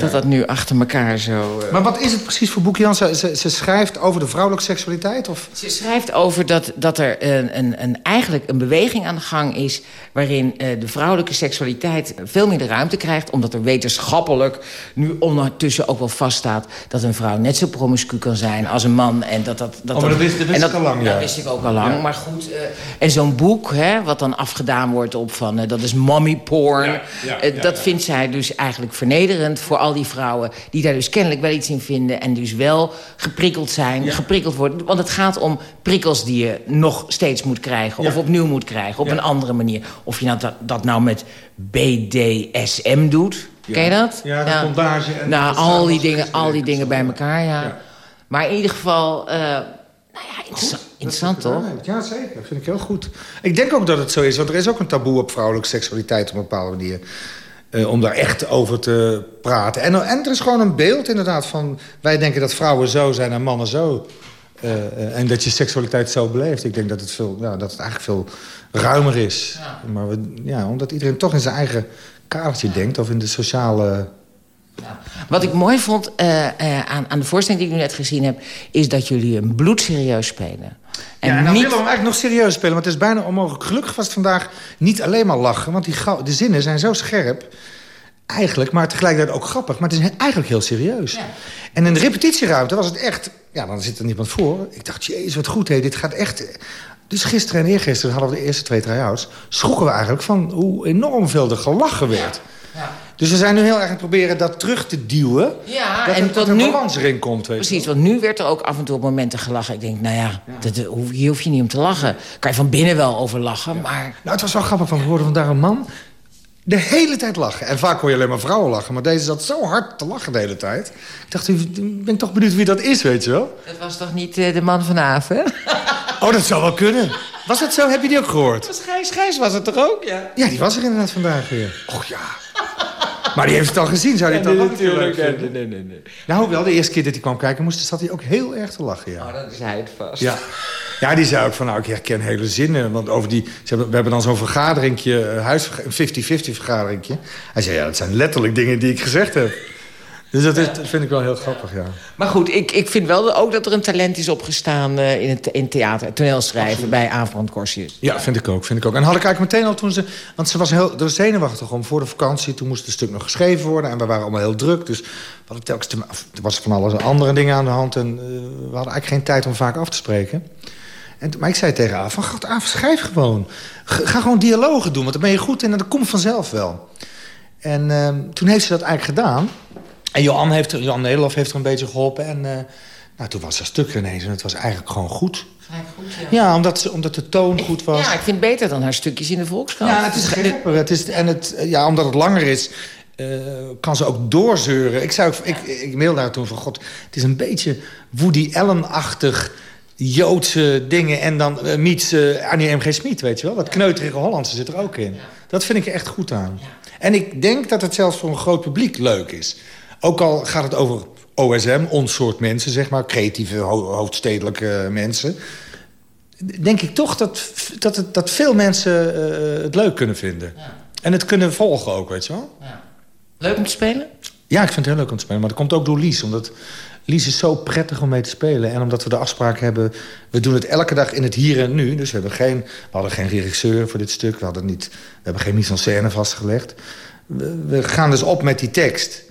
dat dat nu achter elkaar zo... Uh... Maar wat is het precies voor boekje, Jan? Ze, ze, ze, schrijft over de vrouwelijke seksualiteit? Of? Ze schrijft over dat, dat er een, een, een, eigenlijk een beweging aan de gang is... waarin uh, de vrouwelijke seksualiteit veel meer de ruimte krijgt... omdat er wetenschappelijk nu ondertussen ook wel vaststaat... dat een vrouw net zo promiscu kan zijn als een man. En dat, dat, dat, oh, maar dat wist, dat wist ik al lang, ja. Dat wist ik ook al lang. Ja. Maar goed, en zo'n boek, hè, wat dan afgedaan gedaan wordt op van... Uh, dat is mommy porn. Ja, ja, uh, dat vindt zij dus eigenlijk vernederend voor al die vrouwen... die daar dus kennelijk wel iets in vinden... en dus wel geprikkeld zijn, geprikkeld worden. Want het gaat om prikkels die je nog steeds moet krijgen... of opnieuw moet krijgen, op een andere manier. Of je nou dat, dat nou met BDSM doet... Ken je dat? Ja, de bondage. En nou, al die dingen, al die dingen bij elkaar, ja. Maar in ieder geval... Uh, nou ja, interessant, interessant toch? Ja, zeker. Dat vind ik heel goed. Ik denk ook dat het zo is, want er is ook een taboe op vrouwelijke seksualiteit op een bepaalde manier. Uh, om daar echt over te praten. En, en er is gewoon een beeld inderdaad van... wij denken dat vrouwen zo zijn en mannen zo. Uh, uh, en dat je seksualiteit zo beleeft. Ik denk dat het, veel, ja, dat het eigenlijk veel ruimer is. Ja. Maar we, ja, omdat iedereen toch in zijn eigen kadertje denkt... of in de sociale ja. Wat ik mooi vond uh, uh, aan, aan, de voorstelling die ik nu net gezien heb... is dat jullie hem bloedserieus spelen. En ja, en dan niet... willen we hem eigenlijk nog serieus spelen. Want het is bijna onmogelijk. Gelukkig was het vandaag niet alleen maar lachen. Want die de zinnen zijn zo scherp. Eigenlijk, maar tegelijkertijd ook grappig. Maar het is eigenlijk heel serieus. Ja. En in de repetitieruimte was het echt... Ja, dan zit er niemand voor. Ik dacht, jezus, wat goed, hé, dit gaat echt... Dus gisteren en eergisteren hadden we de eerste twee try-outs... schrokken we eigenlijk van hoe enorm veel er gelachen werd. Ja. Ja. Dus we zijn nu heel erg aan het proberen dat terug te duwen. Ja, dat en er, tot dat er nu- balans erin komt. Weet Precies, want nu werd er ook af en toe op momenten gelachen. Ik denk, nou ja, dat, eh, hoef- hier hoef je niet om te lachen. Kan je van binnen wel over lachen, maar... Nou, het was wel grappig, van we hoorden vandaag een man de hele tijd lachen. En vaak hoor je alleen maar vrouwen lachen. Maar deze zat zo hard te lachen de hele tijd. Ik dacht, ik ben toch benieuwd wie dat is, weet je wel? Dat was toch niet eh, de man van Aven? Oh, dat zou wel kunnen. Was dat zo? Heb je die ook gehoord? Gijs, Gijs was het toch ook, ja? Ja, die was er inderdaad vandaag weer. Och ja. Maar die heeft het al gezien, zou hij het dan leuk vinden? nee, nee, nee. Nou, wel, de eerste keer dat hij kwam kijken moest, zat hij ook heel erg te lachen, ja. Oh, dan is hij het vast. Ja. Ja, die zei ook van, nou, ik herken hele zinnen. Want over die, ze hebben, we hebben dan zo'n vergaderingje, eh, huis, een 50-50 vergaderingje. Hij zei, ja, dat zijn letterlijk dingen die ik gezegd heb. Dus dat, is, dat vind ik wel heel grappig, ja. Maar goed, ik, ik vind wel ook dat er een talent is opgestaan eh, in het in theater, toneelschrijven bij Aafbrand Corsius. Ja, vind ik ook, vind ik ook. En had ik eigenlijk meteen al toen ze... Want ze was heel was zenuwachtig om voor de vakantie. Toen moest het stuk nog geschreven worden. En we waren allemaal heel druk. Dus we telkens... te- Er was van alles andere dingen aan de hand. En eh, we hadden eigenlijk geen tijd om vaak af te spreken. En, maar ik zei tegen Aaf, van, God, Aaf, schrijf gewoon. Ga gewoon dialogen doen, want dan ben je goed in en dat komt vanzelf wel. En ehm, toen heeft ze dat eigenlijk gedaan. En Johan, heeft, Johan Nederlof heeft er een beetje geholpen. En eh, nou, toen was dat stuk ineens en het was eigenlijk gewoon goed. Ja, omdat, ze, omdat de toon goed was. Ja, ik vind het beter dan haar stukjes in de Volkskrant. Ja, het is scherper. Het is, en het, ja, omdat het langer is, eh, kan ze ook doorzeuren. Ik, ook, ik, ik mailde haar toen van... God, het is een beetje Woody Allen-achtig... Joodse dingen en dan eh, meets eh, Annie M.G. Smit, weet je wel? Dat kneuterige Hollandse zit er ook in. Dat vind ik er echt goed aan. En ik denk dat het zelfs voor een groot publiek leuk is. Ook al gaat het over OSM, ons soort mensen, zeg maar. Creatieve, ho- hoofdstedelijke mensen denk ik toch dat, dat, het, dat veel mensen eh, het leuk kunnen vinden. En het kunnen volgen ook, weet je wel? Leuk om te spelen? Ja, ik vind het heel leuk om te spelen. Maar dat komt ook door Lies. Omdat Lies is zo prettig om mee te spelen. En omdat we de afspraak hebben... We doen het elke dag in het hier en nu. Dus we, hebben geen, we hadden geen regisseur voor dit stuk. We, hadden niet, we hebben geen mise en scène vastgelegd. We, we gaan dus op met die tekst.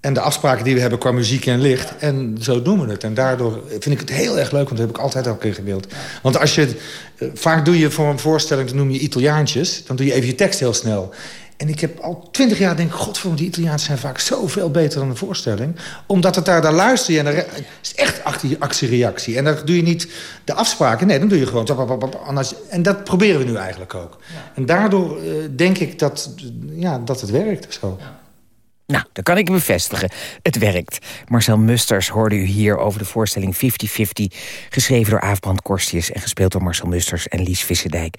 En de afspraken die we hebben qua muziek en licht. En zo doen we het. En daardoor vind ik het heel erg leuk. Want dat heb ik altijd al keer gewild. Want als je... eh, Vaak doe je voor een voorstelling, dan noem je Italiaantjes. Dan doe je even je tekst heel snel. En ik heb al twintig jaar denk ik... Godverdomme, die Italiaans zijn vaak zoveel beter dan de voorstelling. Omdat het daar, daar luister je en daar het is echt actie- actie-reactie. En dan doe je niet de afspraken. Nee, dan doe je gewoon... En, dat proberen we nu eigenlijk ook. En daardoor eh, denk ik dat, ja, dat het werkt. Zo. Nou, dat kan ik bevestigen. Het werkt. Marcel Musters hoorde u hier over de voorstelling 50-50... geschreven door Aafbrand Korstius en gespeeld door Marcel Musters en Lies Visserdijk...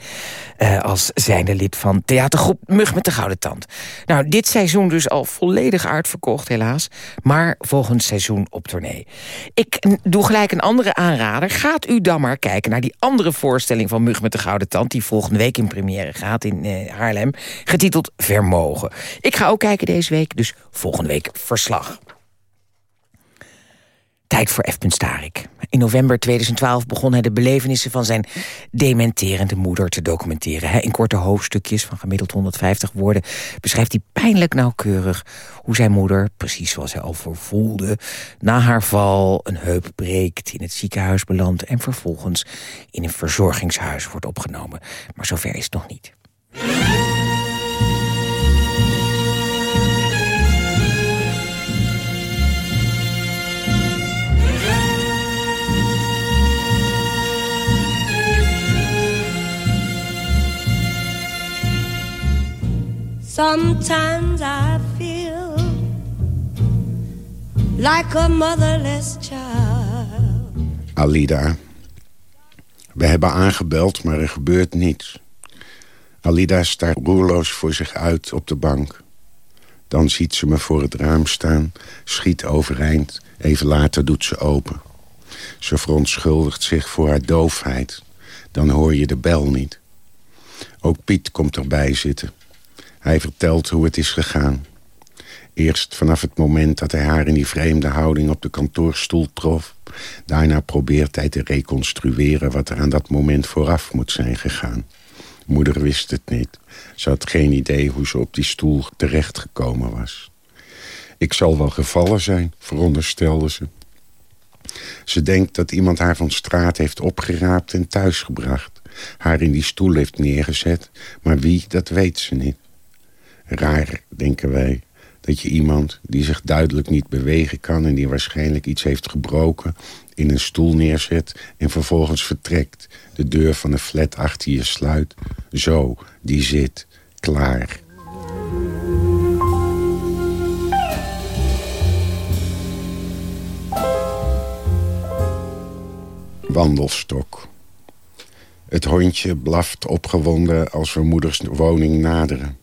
eh, als zijnde lid van theatergroep Mug met de Gouden Tand. Nou, dit seizoen dus al volledig uitverkocht helaas... maar volgend seizoen op tournee. Ik doe gelijk een andere aanrader. Gaat u dan maar kijken naar die andere voorstelling van Mug met de Gouden Tand... die volgende week in première gaat in eh, Haarlem, getiteld Vermogen. Ik ga ook kijken deze week, dus volgende week verslag. Tijd voor F. Starik. In november 2012 begon hij de belevenissen van zijn dementerende moeder te documenteren. In korte hoofdstukjes van gemiddeld 150 woorden beschrijft hij pijnlijk nauwkeurig hoe zijn moeder, precies zoals hij al voelde, na haar val een heup breekt, in het ziekenhuis belandt en vervolgens in een verzorgingshuis wordt opgenomen. Maar zover is het nog niet. Sometimes I feel like a motherless child. Alida. We hebben aangebeld, maar er gebeurt niets. Alida staart roerloos voor zich uit op de bank. Dan ziet ze me voor het raam staan, schiet overeind. Even later doet ze open. Ze verontschuldigt zich voor haar doofheid. Dan hoor je de bel niet. Ook Piet komt erbij zitten. Hij vertelt hoe het is gegaan. Eerst vanaf het moment dat hij haar in die vreemde houding op de kantoorstoel trof. Daarna probeert hij te reconstrueren wat er aan dat moment vooraf moet zijn gegaan. Moeder wist het niet. Ze had geen idee hoe ze op die stoel terechtgekomen was. Ik zal wel gevallen zijn, veronderstelde ze. Ze denkt dat iemand haar van straat heeft opgeraapt en thuisgebracht. Haar in die stoel heeft neergezet, maar wie, dat weet ze niet. Raar, denken wij. Dat je iemand die zich duidelijk niet bewegen kan... en die waarschijnlijk iets heeft gebroken... in een stoel neerzet en vervolgens vertrekt. De deur van de flat achter je sluit. Zo, die zit, klaar. Wandelstok. Het hondje blaft opgewonden als we moeders woning naderen.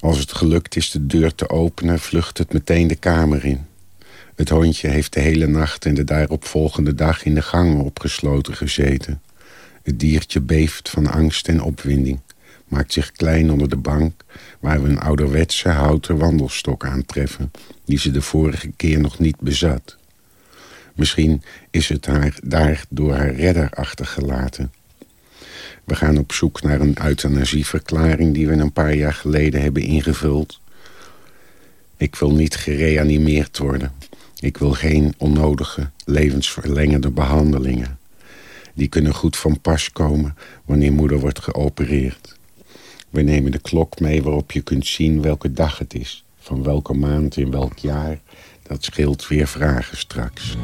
Als het gelukt is de deur te openen, vlucht het meteen de kamer in. Het hondje heeft de hele nacht en de daaropvolgende dag in de gang opgesloten gezeten. Het diertje beeft van angst en opwinding. Maakt zich klein onder de bank, waar we een ouderwetse houten wandelstok aantreffen... die ze de vorige keer nog niet bezat. Misschien is het haar daar door haar redder achtergelaten. We gaan op zoek naar een euthanasieverklaring... die we een paar jaar geleden hebben ingevuld. Ik wil niet gereanimeerd worden. Ik wil geen onnodige, levensverlengende behandelingen. Die kunnen goed van pas komen wanneer moeder wordt geopereerd. We nemen de klok mee waarop je kunt zien welke dag het is. Van welke maand in welk jaar. Dat scheelt weer vragen straks.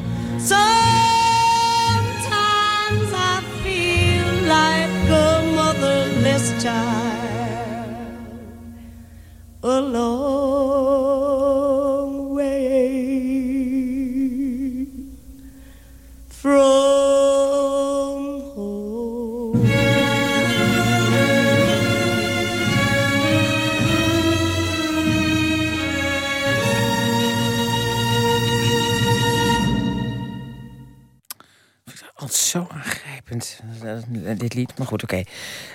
A long way from home. Zo aangrijpend, eh, dit lied. Maar goed, oké.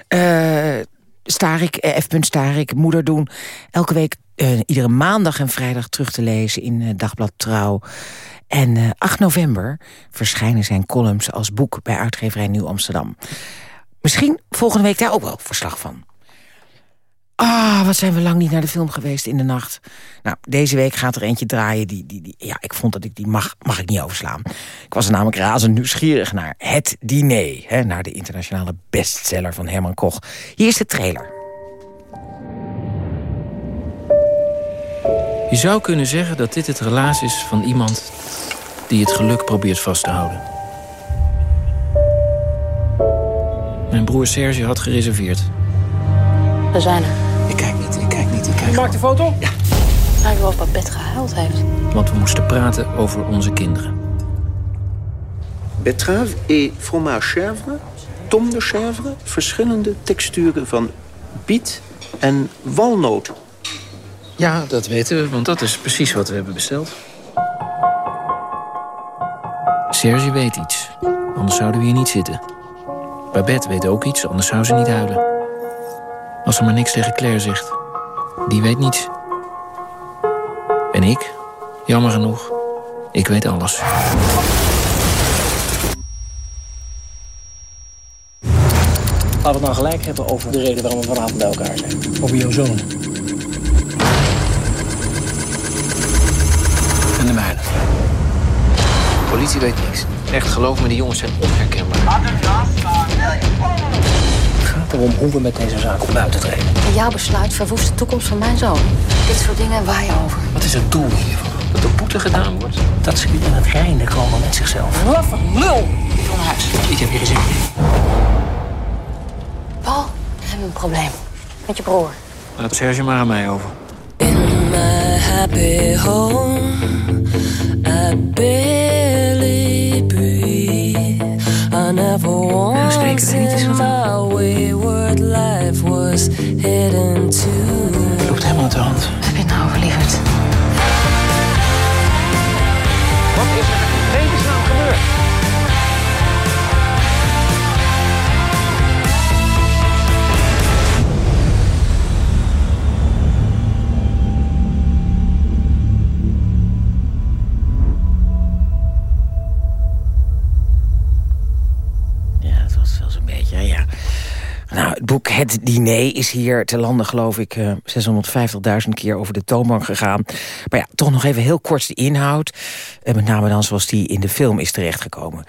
Eh, Starik, eh, F. Starik, Moeder doen. Elke week, eh, iedere maandag en vrijdag terug te lezen in eh, Dagblad Trouw. En eh, 8 november verschijnen zijn columns als boek... bij uitgeverij Nieuw Amsterdam. Misschien volgende week daar ook wel verslag van. Ah, wat zijn we lang niet naar de film geweest in de nacht. Nou, deze week gaat er eentje draaien die... die, die ja, ik vond dat ik die mag, mag ik niet overslaan. Ik was er namelijk razend nieuwsgierig naar Het Diner. Hè, naar de internationale bestseller van Herman Koch. Hier is de trailer. Je zou kunnen zeggen dat dit het relaas is van iemand die het geluk probeert vast te houden. Mijn broer Serge had gereserveerd. We zijn er. Kijk maakt de foto? Ja. Vraag je of Babette gehuild heeft. Want we moesten praten over onze kinderen. Betrave et fromage chèvre, tom de chèvre, verschillende texturen van biet en walnoot. Ja, dat weten we, want dat is precies wat we hebben besteld. Serge weet iets, anders zouden we hier niet zitten. Babette weet ook iets, anders zou ze niet huilen. Als ze maar niks tegen Claire zegt. Die weet niets. En ik, jammer genoeg, ik weet alles. Laten we het nou gelijk hebben over de reden waarom we vanavond bij elkaar zijn. Over jouw zoon. En de mijne. Politie weet niks. Echt, geloof me, die jongens zijn onherkenbaar. Erom hoe we met deze zaak op buiten treden. En jouw besluit verwoest de toekomst van mijn zoon. Dit soort dingen waar je over. Wat is het doel hiervan? Dat de boete gedaan wordt? Dat ze in het reinen komen met zichzelf. Laffe lul! Ik wil naar huis. Ik heb hier gezin. Paul, we hebben een probleem. Met je broer. Laat Serge maar aan mij over. my happy home. I barely I never once in my wayward life was hidden to. Loopt helemaal uit de hand. Boek Het Diner is hier te landen, geloof ik, eh, 650.000 keer over de toonbank gegaan. Maar ja, toch nog even heel kort de inhoud. Eh, met name dan zoals die in de film is terechtgekomen.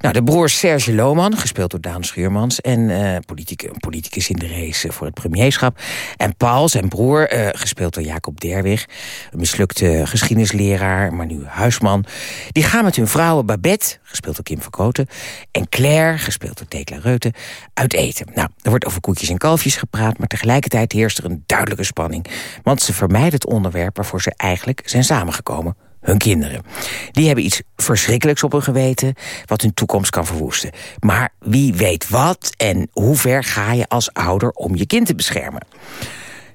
Nou, de broers Serge Lohman, gespeeld door Daan Schuurmans... en uh, politicus, politicus in de race voor het premierschap. En Paul, zijn broer, uh, gespeeld door Jacob Derwig... een mislukte geschiedenisleraar, maar nu huisman. Die gaan met hun vrouwen Babette, gespeeld door Kim Verkoten... en Claire, gespeeld door Tekla Reuten, uit eten. Nou, er wordt over koetjes en kalfjes gepraat... maar tegelijkertijd heerst er een duidelijke spanning. Want ze vermijden het onderwerp waarvoor ze eigenlijk zijn samengekomen hun kinderen. Die hebben iets verschrikkelijks op hun geweten... wat hun toekomst kan verwoesten. Maar wie weet wat en hoe ver ga je als ouder om je kind te beschermen?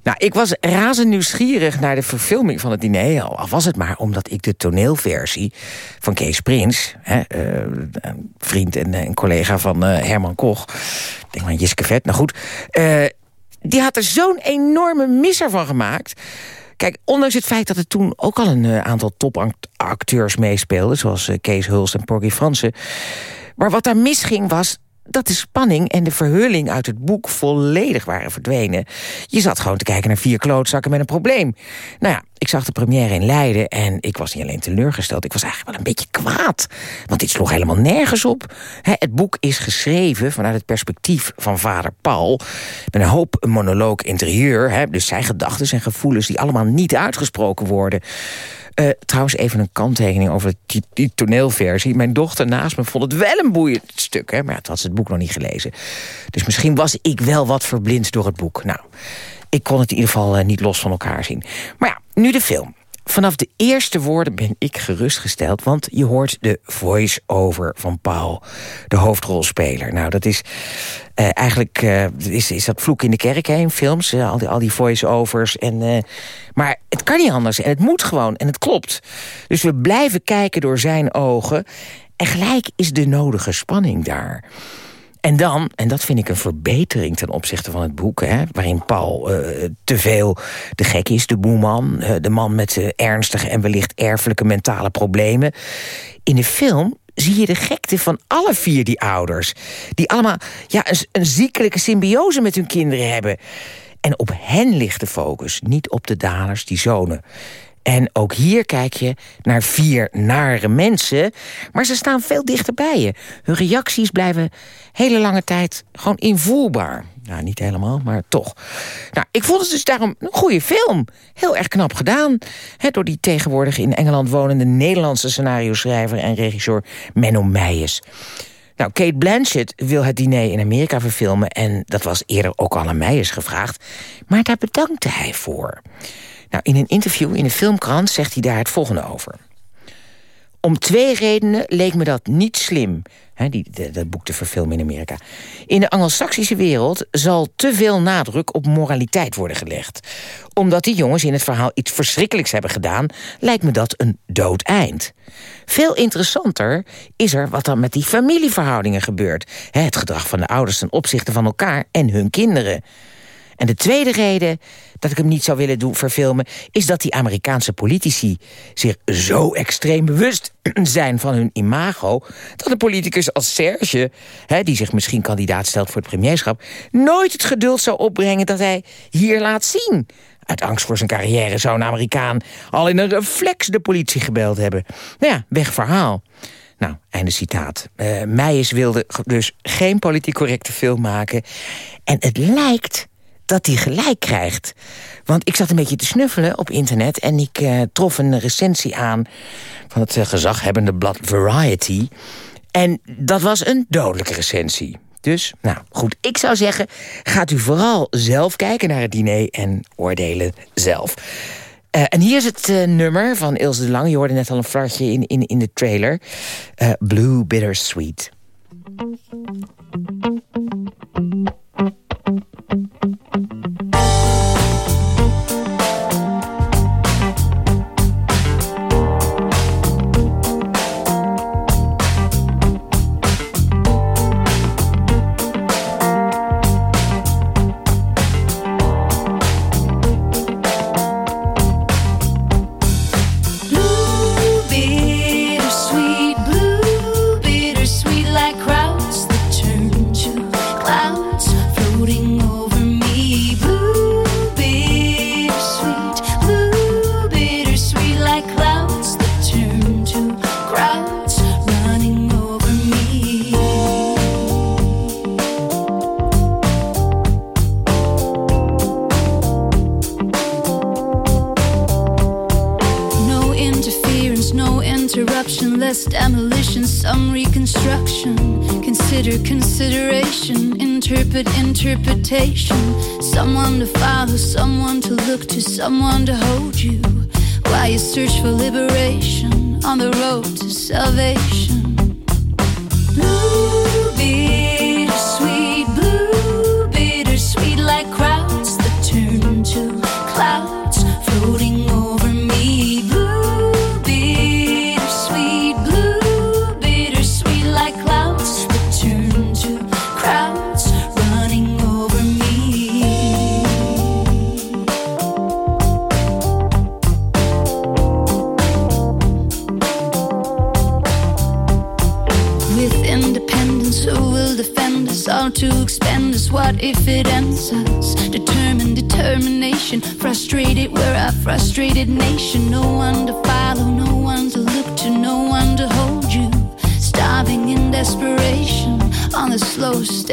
Nou, ik was razend nieuwsgierig naar de verfilming van het diner... al was het maar omdat ik de toneelversie van Kees Prins... Hè, uh, vriend en, en, collega van uh, Herman Koch... denk maar Jiske Vet, nou goed... Die had er zo'n enorme misser van gemaakt... Kijk, ondanks het feit dat er toen ook al een uh, aantal topacteurs meespeelden... zoals uh, Kees Huls en Porgy Fransen... maar wat daar misging was dat de spanning en de verhulling uit het boek volledig waren verdwenen. Je zat gewoon te kijken naar vier klootzakken met een probleem. Nou ja, ik zag de première in Leiden en ik was niet alleen teleurgesteld... ik was eigenlijk wel een beetje kwaad, want dit sloeg helemaal nergens op. het boek is geschreven vanuit het perspectief van vader Paul... met een hoop monoloog interieur, dus zijn gedachten en gevoelens... die allemaal niet uitgesproken worden... Uh, trouwens, even een kanttekening over die, die, toneelversie. Mijn dochter naast me vond het wel een boeiend stuk. Hè? Maar het had ze het boek nog niet gelezen. Dus misschien was ik wel wat verblind door het boek. Nou, ik kon het in ieder geval uh, niet los van elkaar zien. Maar ja, nu de film. Vanaf de eerste woorden ben ik gerustgesteld... want je hoort de voice-over van Paul, de hoofdrolspeler. Nou, dat is uh, eigenlijk uh, is, is dat vloek in de kerk, hè, in films. Uh, al die, al die voice-overs. En, maar het kan niet anders. En het moet gewoon. En het klopt. Dus we blijven kijken door zijn ogen. En gelijk is de nodige spanning daar. En dan, en dat vind ik een verbetering ten opzichte van het boek... Hè, waarin Paul uh, te veel de gek is, de boeman... Uh, de man met ernstige en wellicht erfelijke mentale problemen. In de film zie je de gekte van alle vier die ouders. Die allemaal ja, een, een ziekelijke symbiose met hun kinderen hebben. En op hen ligt de focus, niet op de daders, die zonen. En ook hier kijk je naar vier nare mensen... maar ze staan veel dichterbij je. Hun reacties blijven hele lange tijd gewoon invoelbaar. Nou, niet helemaal, maar toch. Nou, ik vond het dus daarom een goede film. Heel erg knap gedaan. Door die tegenwoordig in Engeland wonende Nederlandse scenario-schrijver en regisseur Menno Meijers. Nou, Kate Blanchett wil het diner in Amerika verfilmen... en dat was eerder ook al aan Meijers gevraagd. Maar daar bedankte hij voor. Nou, in een interview in de filmkrant zegt hij daar het volgende over. Om twee redenen leek me dat niet slim, die, dat boek te verfilmen in Amerika. In de Anglo-Saxische wereld zal te veel nadruk op moraliteit worden gelegd. Omdat die jongens in het verhaal iets verschrikkelijks hebben gedaan... lijkt me dat een dood eind. Veel interessanter is er wat dan met die familieverhoudingen gebeurt. Het gedrag van de ouders ten opzichte van elkaar en hun kinderen... En de tweede reden dat ik hem niet zou willen doen verfilmen... is dat die Amerikaanse politici zich zo extreem bewust zijn van hun imago... dat een politicus als Serge, hè, die zich misschien kandidaat stelt voor het premierschap... nooit het geduld zou opbrengen dat hij hier laat zien... Uit angst voor zijn carrière zou een Amerikaan al in een reflex de politie gebeld hebben. Nou ja, weg verhaal. Nou, einde citaat. Uh, Meijers wilde dus geen politiek correcte film maken. En het lijkt dat hij gelijk krijgt. Want ik zat een beetje te snuffelen op internet... en ik uh, trof een recensie aan van het uh, gezaghebbende blad Variety. En dat was een dodelijke recensie. Dus, nou goed, ik zou zeggen... gaat u vooral zelf kijken naar het diner en oordelen zelf. Uh, en hier is het nummer van Ilse de Lang. Je hoorde net al een flartje in, in, in de trailer. Blue Bittersweet.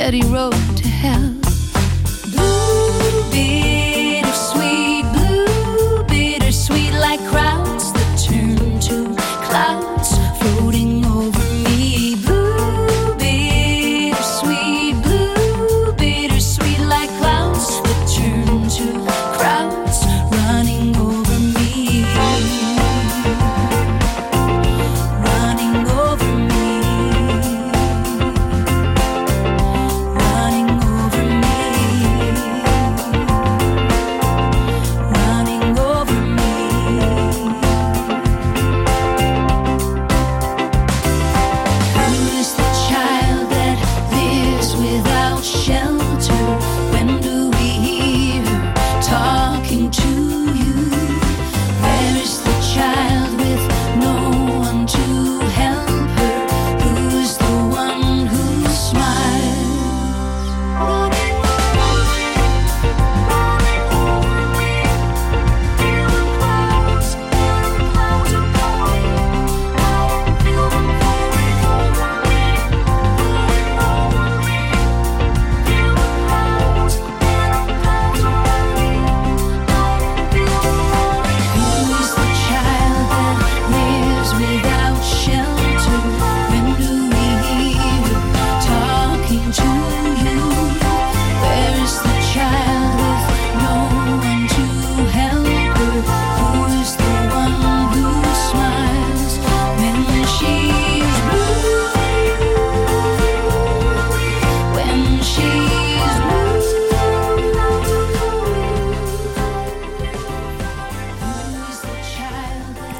Steady road to hell.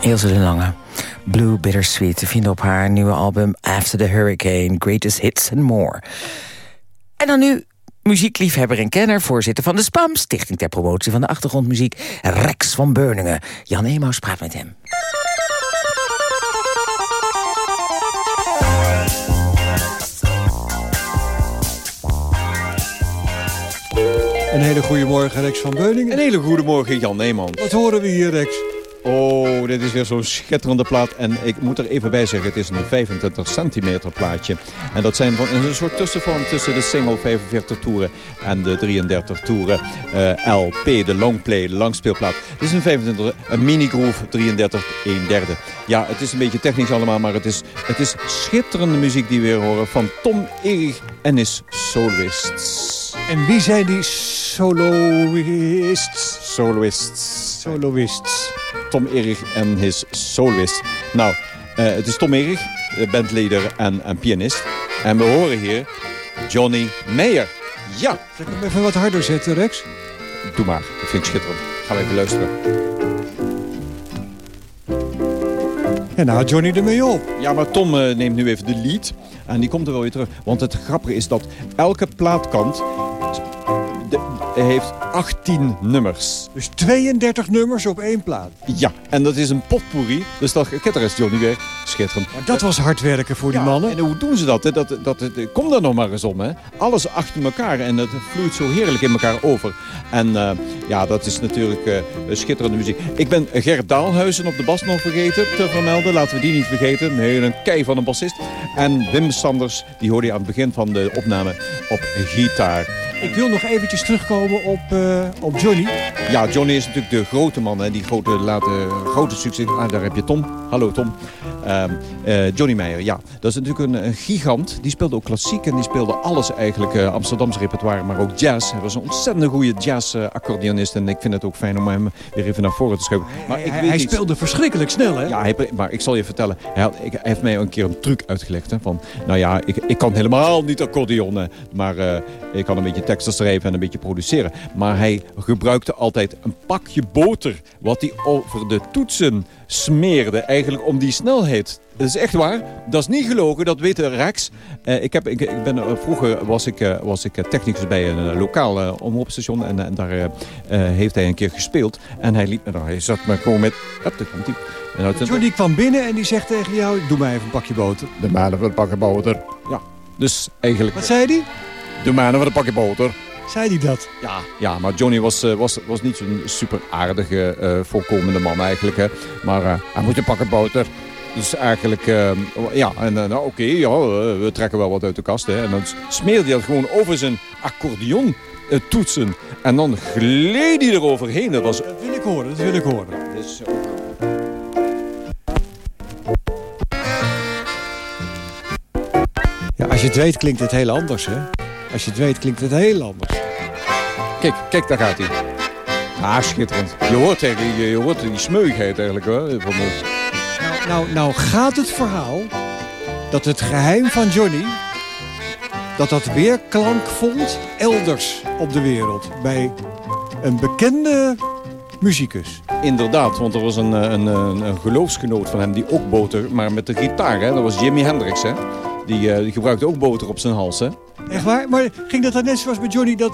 Ilse de Lange. Blue Bittersweet te vinden op haar nieuwe album After the Hurricane, Greatest Hits and More. En dan nu muziekliefhebber en kenner, voorzitter van de SPAM... Stichting ter Promotie van de Achtergrondmuziek, Rex van Beuningen. Jan Emaus praat met hem. Een hele goede morgen, Rex van Beuningen. Een hele goede morgen, Jan Neeman. Wat horen we hier, Rex? Oh, dit is weer zo'n schitterende plaat. En ik moet er even bij zeggen, het is een 25 centimeter plaatje. En dat zijn van een soort tussenvorm tussen de single 45 toeren en de 33 toeren eh, LP, de longplay, de langspeelplaat. Het is een 25, een mini groove 33 1 derde. Ja, het is een beetje technisch allemaal, maar het is, het is schitterende muziek die we weer horen van Tom Erich en his soloists. En wie zijn die soloists? Soloists. Soloists. Tom Erich en his soloists. Nou, eh, het is Tom Erich, eh, bandleider en, en pianist. En we horen hier Johnny Mayer. Ja. Zal ik hem even wat harder zetten, Rex? Doe maar, dat vind ik schitterend. Gaan we even luisteren. En nou, Johnny ermee op. Ja, maar Tom eh, neemt nu even de lead. En die komt er wel weer terug. Want het grappige is dat elke plaatkant de, heeft 18 nummers. Dus 32 nummers op één plaat. Ja, en dat is een potpourri. Dus dat rest Johnny weer. Schitterend. Maar dat was hard werken voor die mannen. En hoe doen ze dat? Hè? dat, dat, dat kom er nog maar eens om. Hè? Alles achter elkaar en dat vloeit zo heerlijk in elkaar over. En eh, ja, dat is natuurlijk eh, schitterende muziek. Ik ben Gert Daalhuizen op de bas nog vergeten te vermelden. Laten we die niet vergeten. Een hele kei van een bassist. En Wim Sanders, die hoorde je aan het begin van de opname op gitaar. Ik wil nog eventjes terugkomen op, uh, op Johnny. Ja, Johnny is natuurlijk de grote man. Hè, die grote, later, grote succes. Ah, daar heb je Tom. Hallo Tom. Uh, uh, Johnny Meijer, ja. Dat is natuurlijk een, een, gigant. Die speelde ook klassiek en die speelde alles eigenlijk. Uh, Amsterdamse repertoire, maar ook jazz. Hij was een ontzettend goede jazz-accordeonist. en ik vind het ook fijn om hem weer even naar voren te schuiven. Maar hij, ik weet hij speelde verschrikkelijk snel, hè? Ja, hij, maar ik zal je vertellen. Hij, had, ik, hij, heeft mij een keer een truc uitgelegd. Hè, van, nou ja, ik, ik kan helemaal niet accordeonnen. Maar ik kan een beetje teksten schrijven en een beetje produceren. Maar hij gebruikte altijd een pakje boter... wat hij over de toetsen smeerde eigenlijk om die snelheid. Dat is echt waar. Dat is niet gelogen. Dat weet Rex. Uh, ik heb, ik, ik ben, uh, vroeger was ik, uh, was ik technicus bij een lokaal omroepstation. En, en daar heeft hij een keer gespeeld. En hij liep me daar. Hij zat me gewoon met... Up, daar komt Johnny kwam binnen en die zegt tegen jou... Doe mij even een pakje boter. De mannen van een pakje boter. Ja. Dus eigenlijk... Wat zei hij? Doe mij even een pakje boter. Zei hij dat? Ja, ja maar Johnny was, uh, was, was niet zo'n super aardige, uh, voorkomende man eigenlijk. Hè. Maar uh, hij moet een pakken boter. Dus eigenlijk, ja, en nou, oké, okay, ja, we trekken wel wat uit de kast. Hè. En dan smeerde hij dat gewoon over zijn accordeon toetsen. En dan gleed hij eroverheen. Dat, was... dat wil ik horen, dat wil ik horen. Dus, ja, als je het weet klinkt het heel anders, hè? Als je het weet, klinkt het heel anders. Kijk, kijk, daar gaat hij. Ah, schitterend. Je hoort, je, je hoort die smeugheid eigenlijk hoor. Van nou, nou, nou gaat het verhaal dat het geheim van Johnny... dat dat weer klank vond elders op de wereld. Bij een bekende muzikus. Inderdaad, want er was een, een, een, een geloofsgenoot van hem die ook boter... maar met de gitaar, hè? dat was Jimi Hendrix. Hè? Die, uh, die gebruikte ook boter op zijn hals. Hè? Echt waar? Maar ging dat dan net zoals met Johnny? Dat,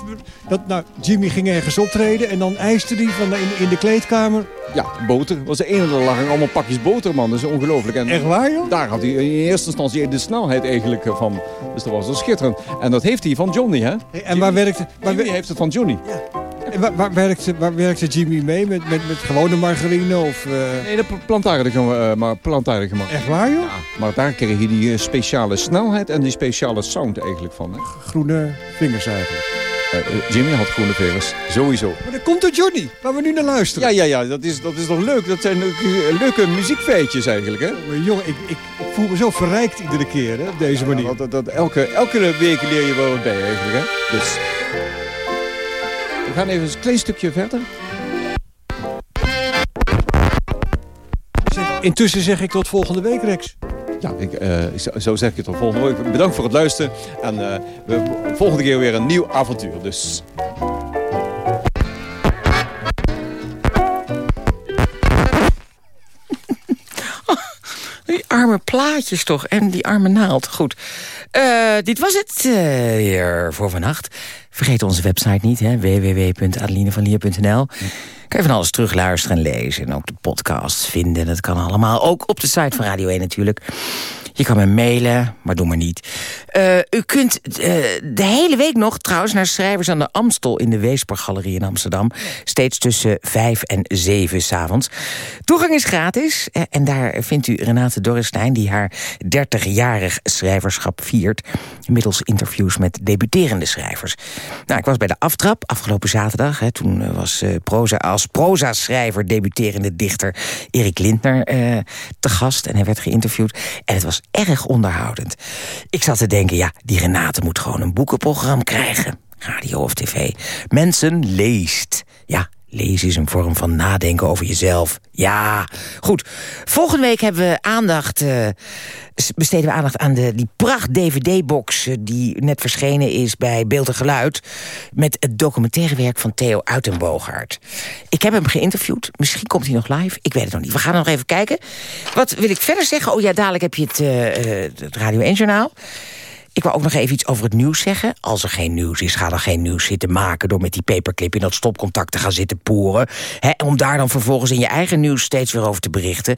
dat, nou, Jimmy ging ergens optreden en dan eiste hij van in, in de kleedkamer... Ja, boter. was de ene er lagen allemaal pakjes boter, man. Dat is ongelooflijk. Echt waar, joh? Daar had hij in eerste instantie de snelheid eigenlijk van. Dus dat was zo schitterend. En dat heeft hij van Johnny, hè? Hey, en waar werkte... Waar Jimmy heeft het van Johnny. Ja. En waar, waar, werkte, waar werkte Jimmy mee? Met, met, met gewone margarine? Of, uh... Nee, de plantaardige, uh, maar plantaardige Echt waar, joh? Ja, maar daar kreeg je die speciale snelheid en die speciale sound eigenlijk van. Hè? Groene vingers eigenlijk. Uh, Jimmy had groene vingers, sowieso. Maar dan komt er Johnny, waar we nu naar luisteren. Ja, ja, ja, dat is, dat is toch leuk. Dat zijn leuke muziekfeitjes eigenlijk, hè? Maar jongen, ik, ik, ik, voel me zo verrijkt iedere keer, hè, op deze manier. Ja, dat, dat, elke, elke week leer je wel wat bij, eigenlijk, hè? Dus... We gaan even een klein stukje verder. Intussen zeg ik tot volgende week, Rex. Ja, ik, uh, zo zeg ik het tot volgende week. Bedankt voor het luisteren. En uh, we, volgende keer weer een nieuw avontuur. Dus... Die arme plaatjes toch. En die arme naald. Goed. Uh, dit was het weer voor vannacht. Vergeet onze website niet, www.adelinevanlier.nl. Kan je van alles terugluisteren en lezen. En ook de podcast vinden. Dat kan allemaal. Ook op de site van Radio 1 natuurlijk. Je kan me mailen, maar doe maar niet. Uh, u kunt uh, de hele week nog trouwens naar Schrijvers aan de Amstel... in de Weespergalerie in Amsterdam. Steeds tussen vijf en zeven s'avonds. Toegang is gratis. Uh, en daar vindt u Renate Dorrestein... die haar 30-jarig schrijverschap viert. Middels interviews met debuterende schrijvers. Nou, ik was bij de aftrap afgelopen zaterdag. Hè, toen was proza, als proza-schrijver debuterende dichter Erik Lindner te gast. En hij werd geïnterviewd. En het was erg onderhoudend. Ik zat te denken, ja, die Renate moet gewoon een boekenprogramma krijgen. Radio of tv. Mensen leest. Ja, Lezen is een vorm van nadenken over jezelf. Ja, goed. Volgende week hebben we aandacht, uh, besteden we aandacht aan de, die pracht DVD-box... Uh, die net verschenen is bij Beeld en Geluid... met het documentaire werk van Theo Uitenboogaard. Ik heb hem geïnterviewd. Misschien komt hij nog live. Ik weet het nog niet. We gaan nog even kijken. Wat wil ik verder zeggen? Oh ja, dadelijk heb je het, uh, het Radio 1-journaal. Ik wil ook nog even iets over het nieuws zeggen. Als er geen nieuws is, ga dan geen nieuws zitten maken... door met die paperclip in dat stopcontact te gaan zitten poeren. Hè, om daar dan vervolgens in je eigen nieuws steeds weer over te berichten.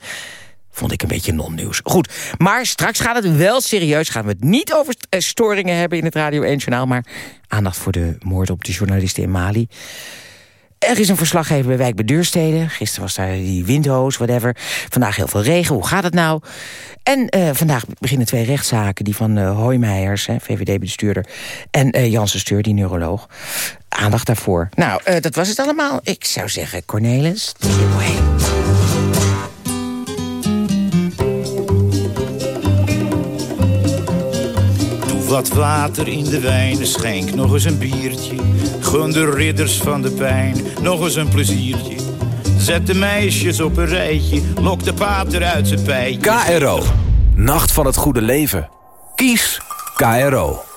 Vond ik een beetje non-nieuws. Goed, maar straks gaat het wel serieus. Gaan we het niet over eh, storingen hebben in het Radio 1-journaal... maar aandacht voor de moord op de journalisten in Mali. Er is een verslaggever bij Wijk bij Deursteden. Gisteren was daar die windhoos, whatever. Vandaag heel veel regen. Hoe gaat het nou? En uh, vandaag beginnen twee rechtszaken. Die van uh, Hoijmeijers, VVD-bestuurder. En uh, Janssen Steur, die neuroloog. Aandacht daarvoor. Nou, dat was het allemaal. Ik zou zeggen, Cornelis, away. Wat water in de wijn, schenk nog eens een biertje. Gun de ridders van de pijn nog eens een pleziertje. Zet de meisjes op een rijtje, lok de pater uit zijn pijtje. KRO, Nacht van het Goede Leven. Kies KRO.